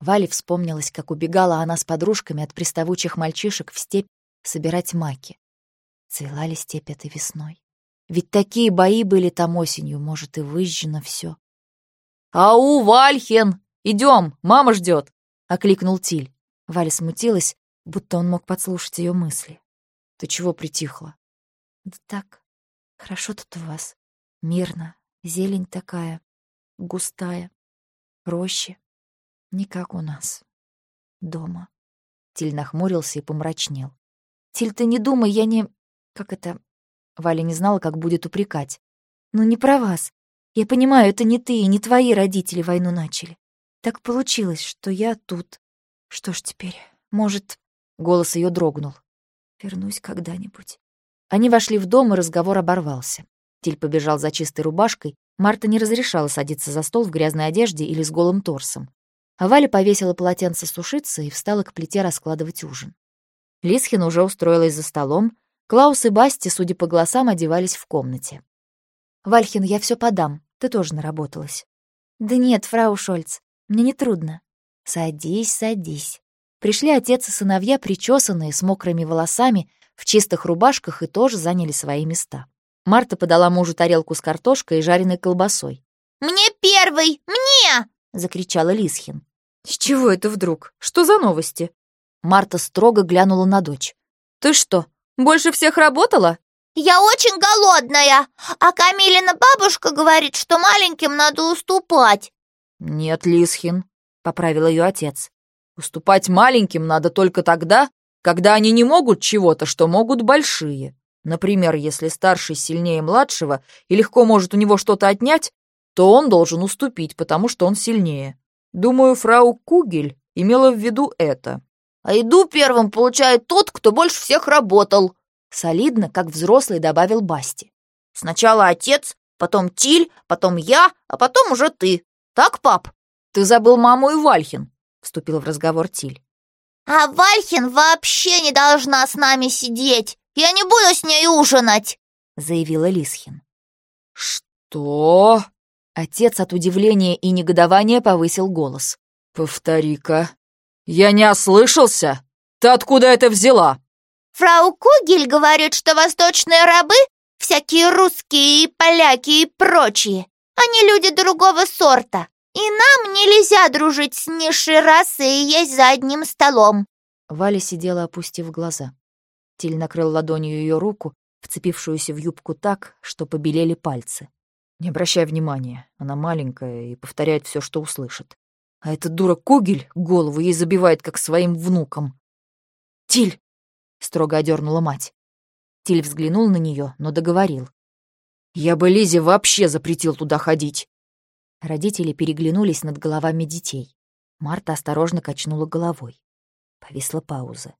S1: Вале вспомнилось, как убегала она с подружками от приставучих мальчишек в степь собирать маки. Цвела ли степь этой весной? Ведь такие бои были там осенью, может, и выжжено все.
S2: «Ау, Вальхен! Идем, мама ждет!» — окликнул Тиль.
S1: Валя смутилась, будто он мог подслушать ее мысли.
S2: «Ты чего притихла?»
S1: «Да так, хорошо тут у вас. Мирно, зелень такая, густая, рощи. Не как у нас. Дома». Тиль нахмурился и помрачнел. «Тиль, ты не думай, я не... Как это... Валя не знала, как будет упрекать. «Ну, не про вас. Я понимаю, это не ты и не твои родители войну начали. Так получилось, что я тут. Что ж теперь, может...» Голос ее дрогнул. «Вернусь когда-нибудь». Они вошли в дом, и разговор оборвался. Тиль побежал за чистой рубашкой. Марта не разрешала садиться за стол в грязной одежде или с голым торсом. А Валя повесила полотенце сушиться и встала к плите раскладывать ужин. Лисхин уже устроилась за столом, Клаус и Басти, судя по голосам, одевались в комнате. «Вальхин, я все подам. Ты тоже наработалась». «Да нет, фрау Шольц, мне не трудно». «Садись, садись». Пришли отец и сыновья, причесанные, с мокрыми волосами, в чистых рубашках и тоже заняли свои места. Марта подала мужу тарелку с картошкой и жареной колбасой.
S4: «Мне первый! Мне!»
S1: — закричала Лисхин.
S2: «С чего это вдруг? Что за новости?»
S1: Марта строго глянула на дочь.
S2: «Ты что, больше всех работала?»
S4: «Я очень голодная, а Камилина бабушка говорит, что маленьким надо уступать».
S2: «Нет, Лисхин», — поправил ее отец. «Уступать маленьким надо только тогда, когда они не могут чего-то, что могут большие. Например, если старший сильнее младшего и легко может у него что-то отнять, то он должен уступить, потому что он сильнее. Думаю, фрау Кугель имела в виду это.
S4: А еду первым получает тот, кто больше всех работал.
S1: Солидно, как взрослый добавил Басти.
S4: Сначала отец, потом Тиль, потом я, а потом уже ты. Так, пап?
S2: Ты забыл маму и Вальхин, вступил в разговор Тиль.
S4: А Вальхин вообще не должна с нами сидеть. Я не буду с ней ужинать, заявила Лисхин.
S2: Что?
S1: Отец от удивления и негодования повысил голос.
S2: Повтори-ка. Я не ослышался? Ты откуда это взяла?
S4: Фрау Кугель говорит, что восточные рабы, всякие русские и поляки и прочие, они люди другого сорта, и нам нельзя дружить с низшей расой и есть за одним столом.
S1: Валя сидела, опустив глаза. Тиль накрыл ладонью ее руку, вцепившуюся в юбку так, что побелели пальцы. «Не обращай внимания, она маленькая и повторяет все, что услышит. А эта дура Кугель голову ей забивает, как своим внукам». «Тиль!» — строго одернула мать. Тиль взглянул на нее, но договорил. «Я бы Лизе вообще запретил туда ходить!» Родители переглянулись над головами детей. Марта осторожно качнула головой. Повисла пауза.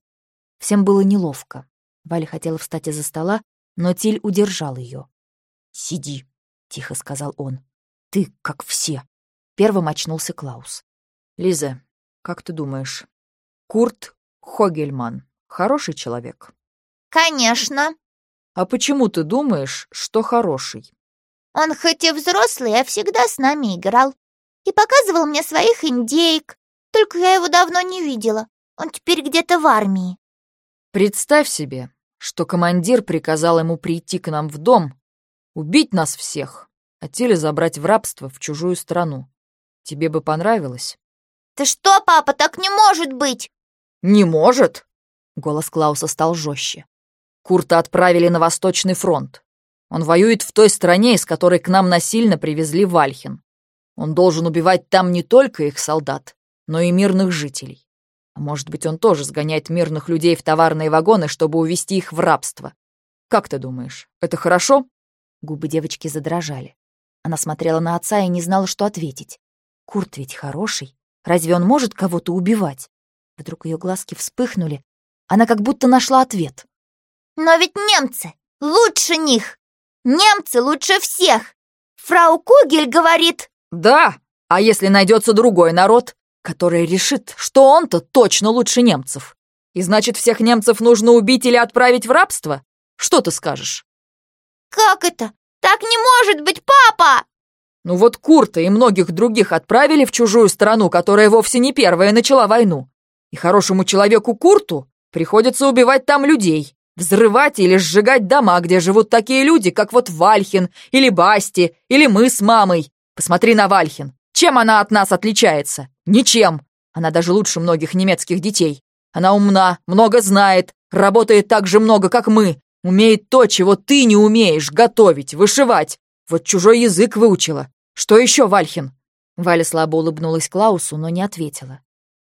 S1: Всем было неловко. Валя хотела встать из-за стола, но Тиль удержал ее. «Сиди», — тихо сказал он. «Ты как все». Первым очнулся Клаус. «Лиза, как ты думаешь, Курт Хогельман хороший человек?»
S4: «Конечно».
S2: «А почему ты думаешь, что хороший?»
S4: «Он хоть и взрослый, а всегда с нами играл. И показывал мне своих индейк. Только я его давно не видела. Он теперь где-то в армии».
S2: «Представь себе, что командир приказал ему прийти к нам в дом, убить нас всех, а теле забрать в рабство в чужую страну. Тебе бы понравилось?»
S4: «Ты что, папа, так не может быть!»
S2: «Не может!» — голос Клауса стал жестче. «Курта отправили на Восточный фронт. Он воюет в той стране, из которой к нам насильно привезли Вальхин. Он должен убивать там не только их солдат, но и мирных жителей. А может быть, он тоже сгоняет мирных людей в товарные вагоны, чтобы увести их в рабство. Как ты думаешь, это хорошо?»
S1: Губы девочки задрожали. Она смотрела на отца и не знала, что ответить. Курт ведь хороший. Разве он может кого-то убивать? Вдруг ее глазки вспыхнули. Она как будто нашла ответ.
S4: «Но ведь немцы лучше них! Немцы лучше всех! Фрау Кугель говорит...»
S2: «Да, а если найдется другой народ, который решит, что он-то точно лучше немцев. И значит, всех немцев нужно убить или отправить в рабство? Что ты скажешь?
S4: Как это? Так не может быть, папа!
S2: Ну вот Курта и многих других отправили в чужую страну, которая вовсе не первая начала войну. И хорошему человеку Курту приходится убивать там людей, взрывать или сжигать дома, где живут такие люди, как вот Вальхин, или Басти, или мы с мамой. Посмотри на Вальхин. Чем она от нас отличается? Ничем. Она даже лучше многих немецких детей. Она умна, много знает, работает так же много, как мы. Умеет то, чего ты не умеешь, готовить, вышивать. Вот чужой язык выучила. Что еще, Вальхин?»
S1: Валя слабо улыбнулась Клаусу, но не ответила.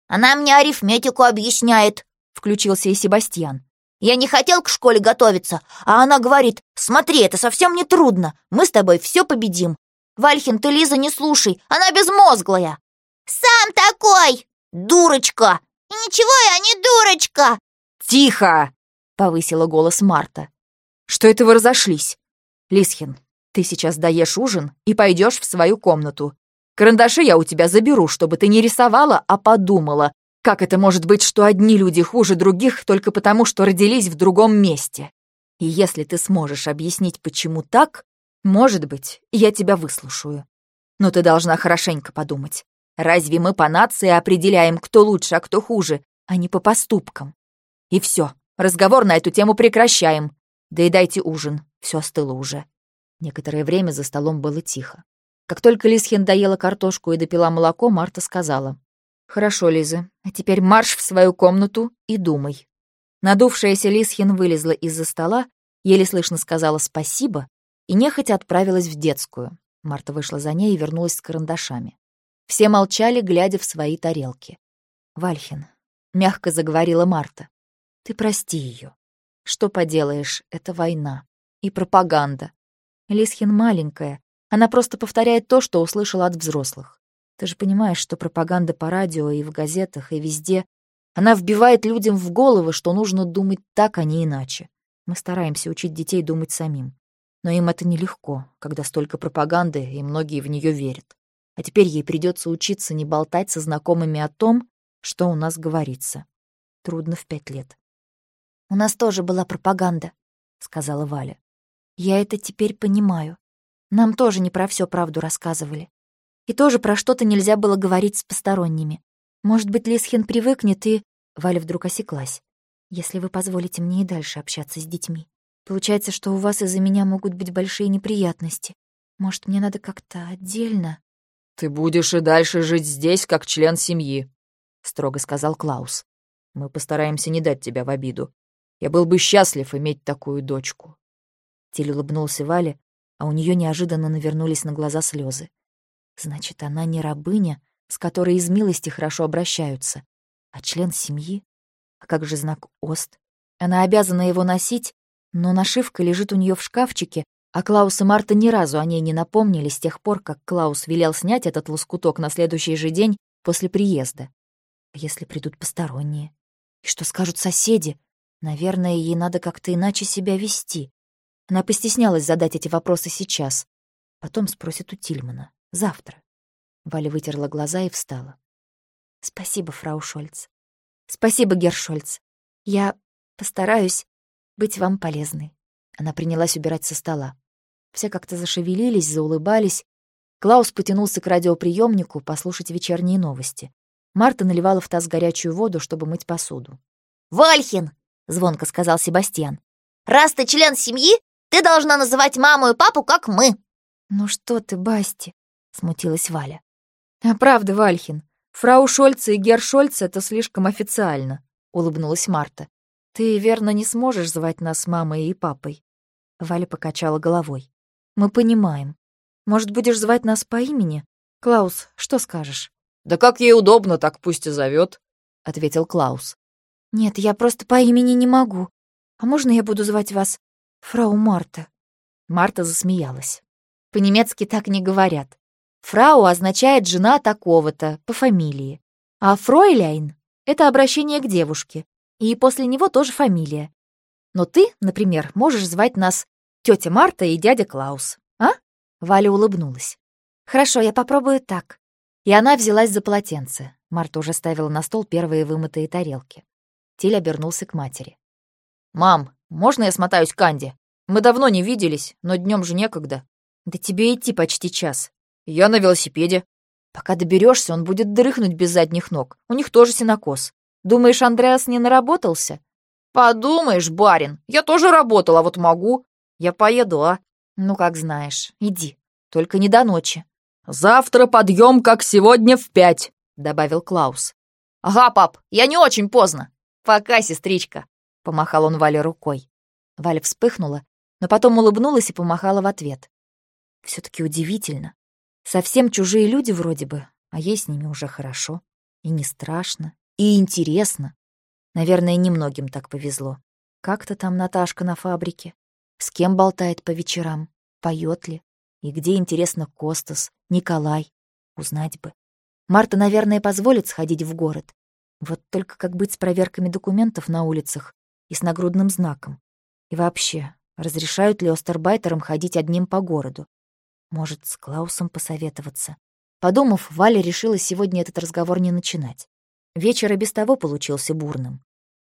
S4: «Она мне арифметику объясняет», — включился и Себастьян. «Я не хотел к школе готовиться, а она говорит, смотри, это совсем не трудно, мы с тобой все победим. Вальхин, ты Лиза не слушай, она безмозглая!» «Сам такой! Дурочка! И ничего я не дурочка!»
S2: «Тихо!» — повысила голос Марта. «Что это вы разошлись? Лисхин, ты сейчас доешь ужин и пойдешь в свою комнату. Карандаши я у тебя заберу, чтобы ты не рисовала, а подумала, как это может быть, что одни люди хуже других только потому, что родились в другом месте. И если ты сможешь объяснить, почему так, может быть, я тебя выслушаю. Но ты должна хорошенько подумать. Разве мы по нации определяем, кто лучше, а кто хуже, а не по поступкам? И все, разговор на эту тему прекращаем. Да и дайте ужин, все остыло уже. Некоторое время за столом было тихо. Как только Лисхин доела картошку и допила молоко, Марта сказала. «Хорошо, Лиза, а теперь марш в свою комнату и думай». Надувшаяся Лисхин вылезла из-за стола, еле слышно сказала «спасибо» и нехотя отправилась в детскую. Марта вышла за ней и вернулась с карандашами. Все молчали, глядя в свои тарелки. «Вальхин», — мягко заговорила Марта, — «ты прости ее. Что поделаешь, это война и пропаганда. Лисхин маленькая, она просто повторяет то, что услышала от взрослых. Ты же понимаешь, что пропаганда по радио и в газетах, и везде, она вбивает людям в головы, что нужно думать так, а не иначе. Мы стараемся учить детей думать самим. Но им это нелегко, когда столько пропаганды, и многие в нее верят. А теперь ей придется учиться не болтать со знакомыми о том, что у нас говорится.
S1: Трудно в пять лет.
S3: «У нас тоже была пропаганда», — сказала Валя. «Я это теперь понимаю. Нам тоже не про всё правду рассказывали. И тоже про что-то нельзя было говорить с посторонними. Может быть, Лисхин привыкнет и...» Валя вдруг осеклась. «Если вы позволите мне и дальше общаться с детьми. Получается, что у вас из-за меня могут быть большие неприятности. Может, мне надо как-то отдельно...»
S2: «Ты будешь и дальше жить здесь, как член семьи», — строго сказал Клаус. «Мы постараемся не дать тебя в обиду. Я был бы счастлив иметь такую дочку».
S1: Тиль улыбнулся Вале, а у нее неожиданно навернулись на глаза слезы. Значит, она не рабыня, с которой из милости хорошо обращаются, а член семьи? А как же знак ОСТ? Она обязана его носить, но нашивка лежит у нее в шкафчике, а Клаус и Марта ни разу о ней не напомнили с тех пор, как Клаус велел снять этот лоскуток на следующий же день после приезда. А если придут посторонние? И что скажут соседи? Наверное, ей надо как-то иначе себя вести. Она постеснялась задать эти вопросы сейчас. Потом спросит у Тильмана. Завтра. Валя вытерла глаза и встала. «Спасибо, фрау Шольц. Спасибо, Гершольц. Я постараюсь быть вам полезной». Она принялась убирать со стола. Все как-то зашевелились, заулыбались. Клаус потянулся к радиоприемнику послушать вечерние новости. Марта наливала в таз горячую воду, чтобы мыть посуду.
S4: «Вальхин!» — звонко сказал Себастьян. «Раз ты член семьи, ты должна называть маму и папу, как мы».
S3: «Ну что ты, Басти?» — смутилась Валя.
S1: «А правда, Вальхин, фрау Шольца и Гер Шольца — это слишком официально», — улыбнулась Марта. «Ты, верно, не сможешь звать нас мамой и папой?» Валя покачала головой. «Мы понимаем. Может, будешь звать нас по имени? Клаус, что скажешь?»
S2: «Да как ей удобно, так пусть и зовет», — ответил Клаус.
S3: «Нет, я просто по имени не могу. А можно я буду звать вас фрау Марта?»
S1: Марта засмеялась. «По-немецки так не говорят. Фрау означает «жена такого-то» по фамилии. А фройляйн — это обращение к девушке. И после него тоже фамилия. Но ты, например, можешь звать нас тетя Марта и дядя Клаус. А?» Валя улыбнулась. «Хорошо, я попробую так». И она взялась за полотенце. Марта уже ставила на стол первые вымытые тарелки. Тиль обернулся к матери.
S2: «Мам, можно я смотаюсь к Анде? Мы давно не виделись, но днем же некогда».
S1: «Да тебе идти почти час».
S2: «Я на велосипеде».
S1: «Пока доберешься, он будет дрыхнуть без задних ног. У них тоже синокос. Думаешь, Андреас не наработался?»
S2: «Подумаешь, барин, я тоже работал, а вот могу. Я поеду, а?»
S1: «Ну, как знаешь. Иди. Только не до ночи».
S2: «Завтра подъем, как сегодня, в пять», — добавил Клаус.
S4: «Ага, пап, я не очень поздно».
S2: «Пока, сестричка», — помахал он Вале рукой.
S1: Валя вспыхнула, но потом улыбнулась и помахала в ответ. все таки удивительно. Совсем чужие люди вроде бы, а ей с ними уже хорошо. И не страшно, и интересно. Наверное, немногим так повезло. Как-то там Наташка на фабрике. С кем болтает по вечерам? Поет ли? И где, интересно, Костас, Николай? Узнать бы. Марта, наверное, позволит сходить в город. Вот только как быть с проверками документов на улицах и с нагрудным знаком? И вообще, разрешают ли остербайтерам ходить одним по городу? Может, с Клаусом посоветоваться? Подумав, Валя решила сегодня этот разговор не начинать. Вечер и без того получился бурным.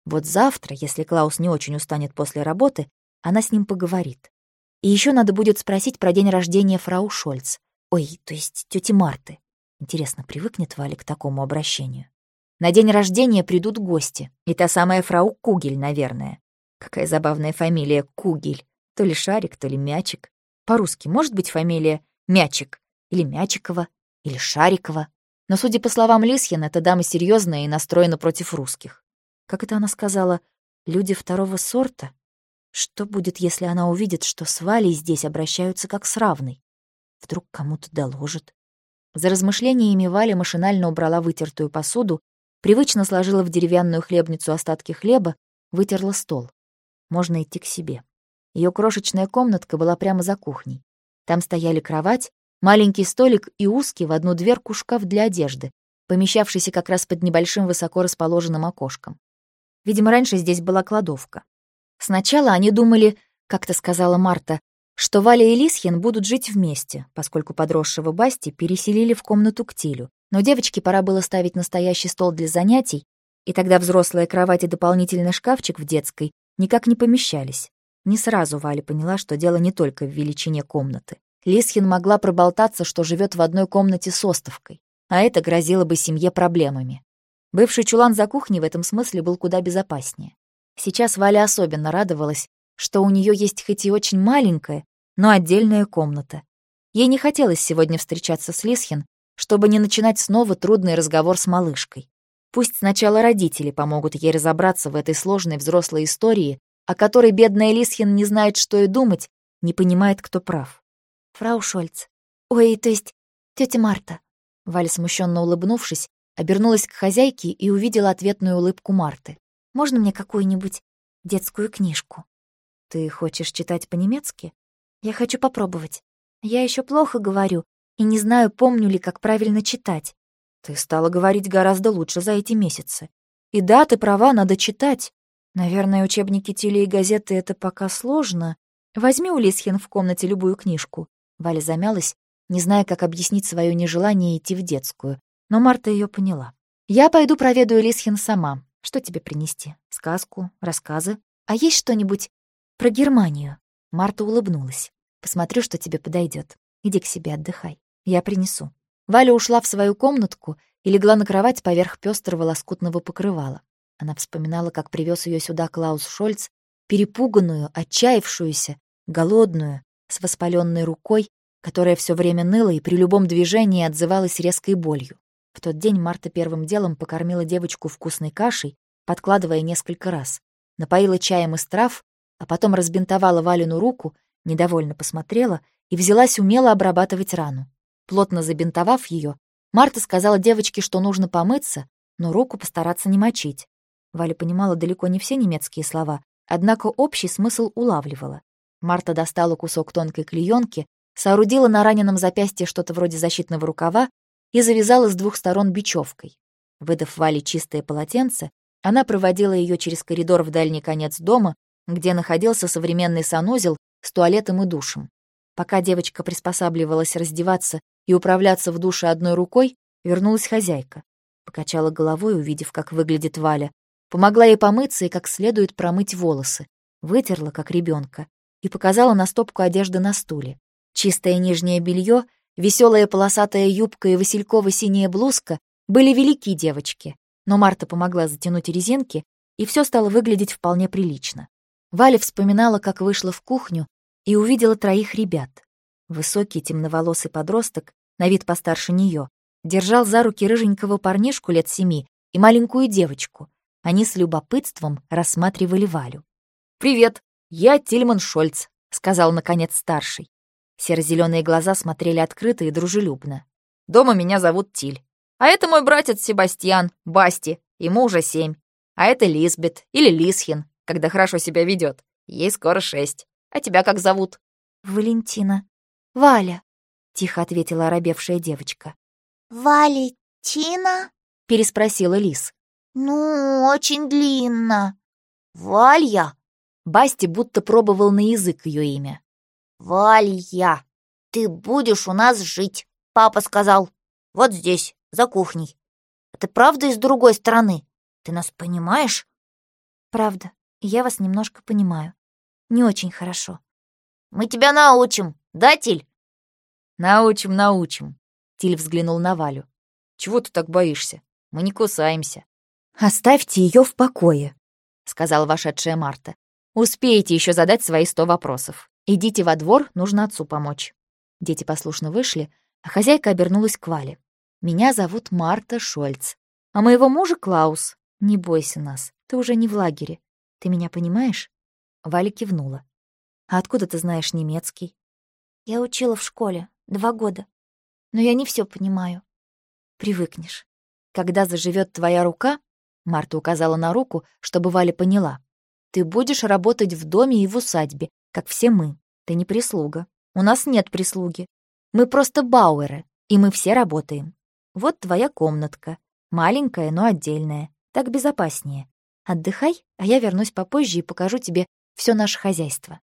S1: Вот завтра, если Клаус не очень устанет после работы, она с ним поговорит. И еще надо будет спросить про день рождения фрау Шольц. Ой, то есть тети Марты. Интересно, привыкнет Валя к такому обращению? На день рождения придут гости. И та самая фрау Кугель, наверное. Какая забавная фамилия Кугель. То ли Шарик, то ли Мячик. По-русски может быть фамилия Мячик? Или Мячикова? Или Шарикова? Но, судя по словам Лисхин, эта дама серьезная и настроена против русских. Как это она сказала? Люди второго сорта? Что будет, если она увидит, что с Валей здесь обращаются как с равной? Вдруг кому-то доложит? За размышлениями Валя машинально убрала вытертую посуду Привычно сложила в деревянную хлебницу остатки хлеба, вытерла стол. Можно идти к себе. Ее крошечная комнатка была прямо за кухней. Там стояли кровать, маленький столик и узкий в одну дверку шкаф для одежды, помещавшийся как раз под небольшим высоко расположенным окошком. Видимо, раньше здесь была кладовка. Сначала они думали, как-то сказала Марта, что Валя и Лисхин будут жить вместе, поскольку подросшего Басти переселили в комнату к Тилю. Но девочке пора было ставить настоящий стол для занятий, И тогда взрослая кровать и дополнительный шкафчик в детской никак не помещались. Не сразу Валя поняла, что дело не только в величине комнаты. Лисхин могла проболтаться, что живет в одной комнате с Остовкой, а это грозило бы семье проблемами. Бывший чулан за кухней в этом смысле был куда безопаснее. Сейчас Валя особенно радовалась, что у нее есть хоть и очень маленькая, но отдельная комната. Ей не хотелось сегодня встречаться с Лисхин, чтобы не начинать снова трудный разговор с малышкой. Пусть сначала родители помогут ей разобраться в этой сложной взрослой истории, о которой бедная Лисхин не знает, что и думать, не понимает, кто прав.
S3: «Фрау Шольц. Ой, то есть тетя Марта».
S1: Валя, смущенно улыбнувшись, обернулась к хозяйке и увидела ответную улыбку Марты.
S3: «Можно мне какую-нибудь детскую книжку?»
S1: «Ты хочешь читать по-немецки?»
S3: «Я хочу попробовать. Я еще плохо говорю и не знаю, помню ли, как правильно читать.
S1: Ты стала говорить гораздо лучше за эти месяцы. И да, ты права, надо читать. Наверное, учебники теле и газеты — это пока сложно. Возьми у Лисхин в комнате любую книжку. Валя замялась, не зная, как объяснить свое нежелание идти в детскую. Но Марта ее поняла. «Я пойду проведаю Лисхин сама. Что тебе принести? Сказку? Рассказы? А есть что-нибудь про Германию?» Марта улыбнулась. «Посмотрю, что тебе подойдет. Иди к себе отдыхай. Я принесу». Валя ушла в свою комнатку и легла на кровать поверх пестрого лоскутного покрывала. Она вспоминала, как привез ее сюда Клаус Шольц, перепуганную, отчаявшуюся, голодную, с воспаленной рукой, которая все время ныла и при любом движении отзывалась резкой болью. В тот день Марта первым делом покормила девочку вкусной кашей, подкладывая несколько раз, напоила чаем из трав, а потом разбинтовала Валину руку, недовольно посмотрела и взялась умело обрабатывать рану. Плотно забинтовав ее, Марта сказала девочке, что нужно помыться, но руку постараться не мочить. Валя понимала далеко не все немецкие слова, однако общий смысл улавливала. Марта достала кусок тонкой клеенки, соорудила на раненом запястье что-то вроде защитного рукава и завязала с двух сторон бечевкой. Выдав Вале чистое полотенце, она проводила ее через коридор в дальний конец дома, где находился современный санузел с туалетом и душем. Пока девочка приспосабливалась раздеваться и управляться в душе одной рукой, вернулась хозяйка. Покачала головой, увидев, как выглядит Валя. Помогла ей помыться и как следует промыть волосы. Вытерла, как ребенка, и показала на стопку одежды на стуле. Чистое нижнее белье, веселая полосатая юбка и васильково-синяя блузка были велики девочки, но Марта помогла затянуть резинки, и все стало выглядеть вполне прилично. Валя вспоминала, как вышла в кухню и увидела троих ребят. Высокий темноволосый подросток на вид постарше нее, держал за руки рыженького парнишку лет семи и маленькую девочку. Они с любопытством рассматривали Валю. «Привет, я Тильман Шольц», — сказал, наконец, старший. Серо-зеленые глаза смотрели открыто и дружелюбно. «Дома меня зовут Тиль. А это мой братец Себастьян, Басти, ему уже семь. А это Лизбет или Лисхин, когда хорошо себя ведет. Ей скоро шесть. А тебя как зовут?»
S3: «Валентина. Валя», тихо ответила оробевшая девочка.
S4: «Валентина?»
S3: — переспросила Лис.
S4: «Ну, очень длинно. Валья?»
S1: Басти будто пробовал на язык ее имя.
S4: «Валья, ты будешь у нас жить, папа сказал. Вот здесь, за кухней. А ты правда из другой страны? Ты нас понимаешь?»
S3: «Правда, я вас немножко понимаю. Не очень хорошо».
S4: «Мы тебя научим, да, Тиль?»
S1: «Научим, научим», — Тиль взглянул на Валю. «Чего ты так боишься? Мы не кусаемся». «Оставьте ее в покое», — сказала вошедшая Марта. «Успеете еще задать свои сто вопросов. Идите во двор, нужно отцу помочь». Дети послушно вышли, а хозяйка обернулась к Вале. «Меня зовут Марта Шольц, а моего мужа Клаус. Не бойся нас, ты уже не в лагере. Ты меня понимаешь?» Валя кивнула. «А откуда ты знаешь немецкий?»
S3: «Я учила в школе, Два года. Но я не все понимаю.
S1: Привыкнешь. Когда заживет твоя рука, Марта указала на руку, чтобы Валя поняла, ты будешь работать в доме и в усадьбе, как все мы. Ты не прислуга. У нас нет прислуги. Мы просто бауэры, и мы все работаем. Вот твоя комнатка. Маленькая, но отдельная. Так безопаснее. Отдыхай, а я вернусь попозже и покажу тебе все наше хозяйство.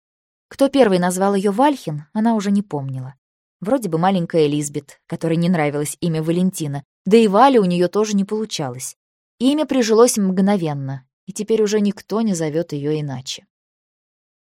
S1: Кто первый назвал ее Вальхин, она уже не помнила. Вроде бы маленькая Лизбет, которой не нравилось имя Валентина, да и Валя у нее тоже не получалось. Имя прижилось мгновенно, и теперь уже никто не зовет ее иначе.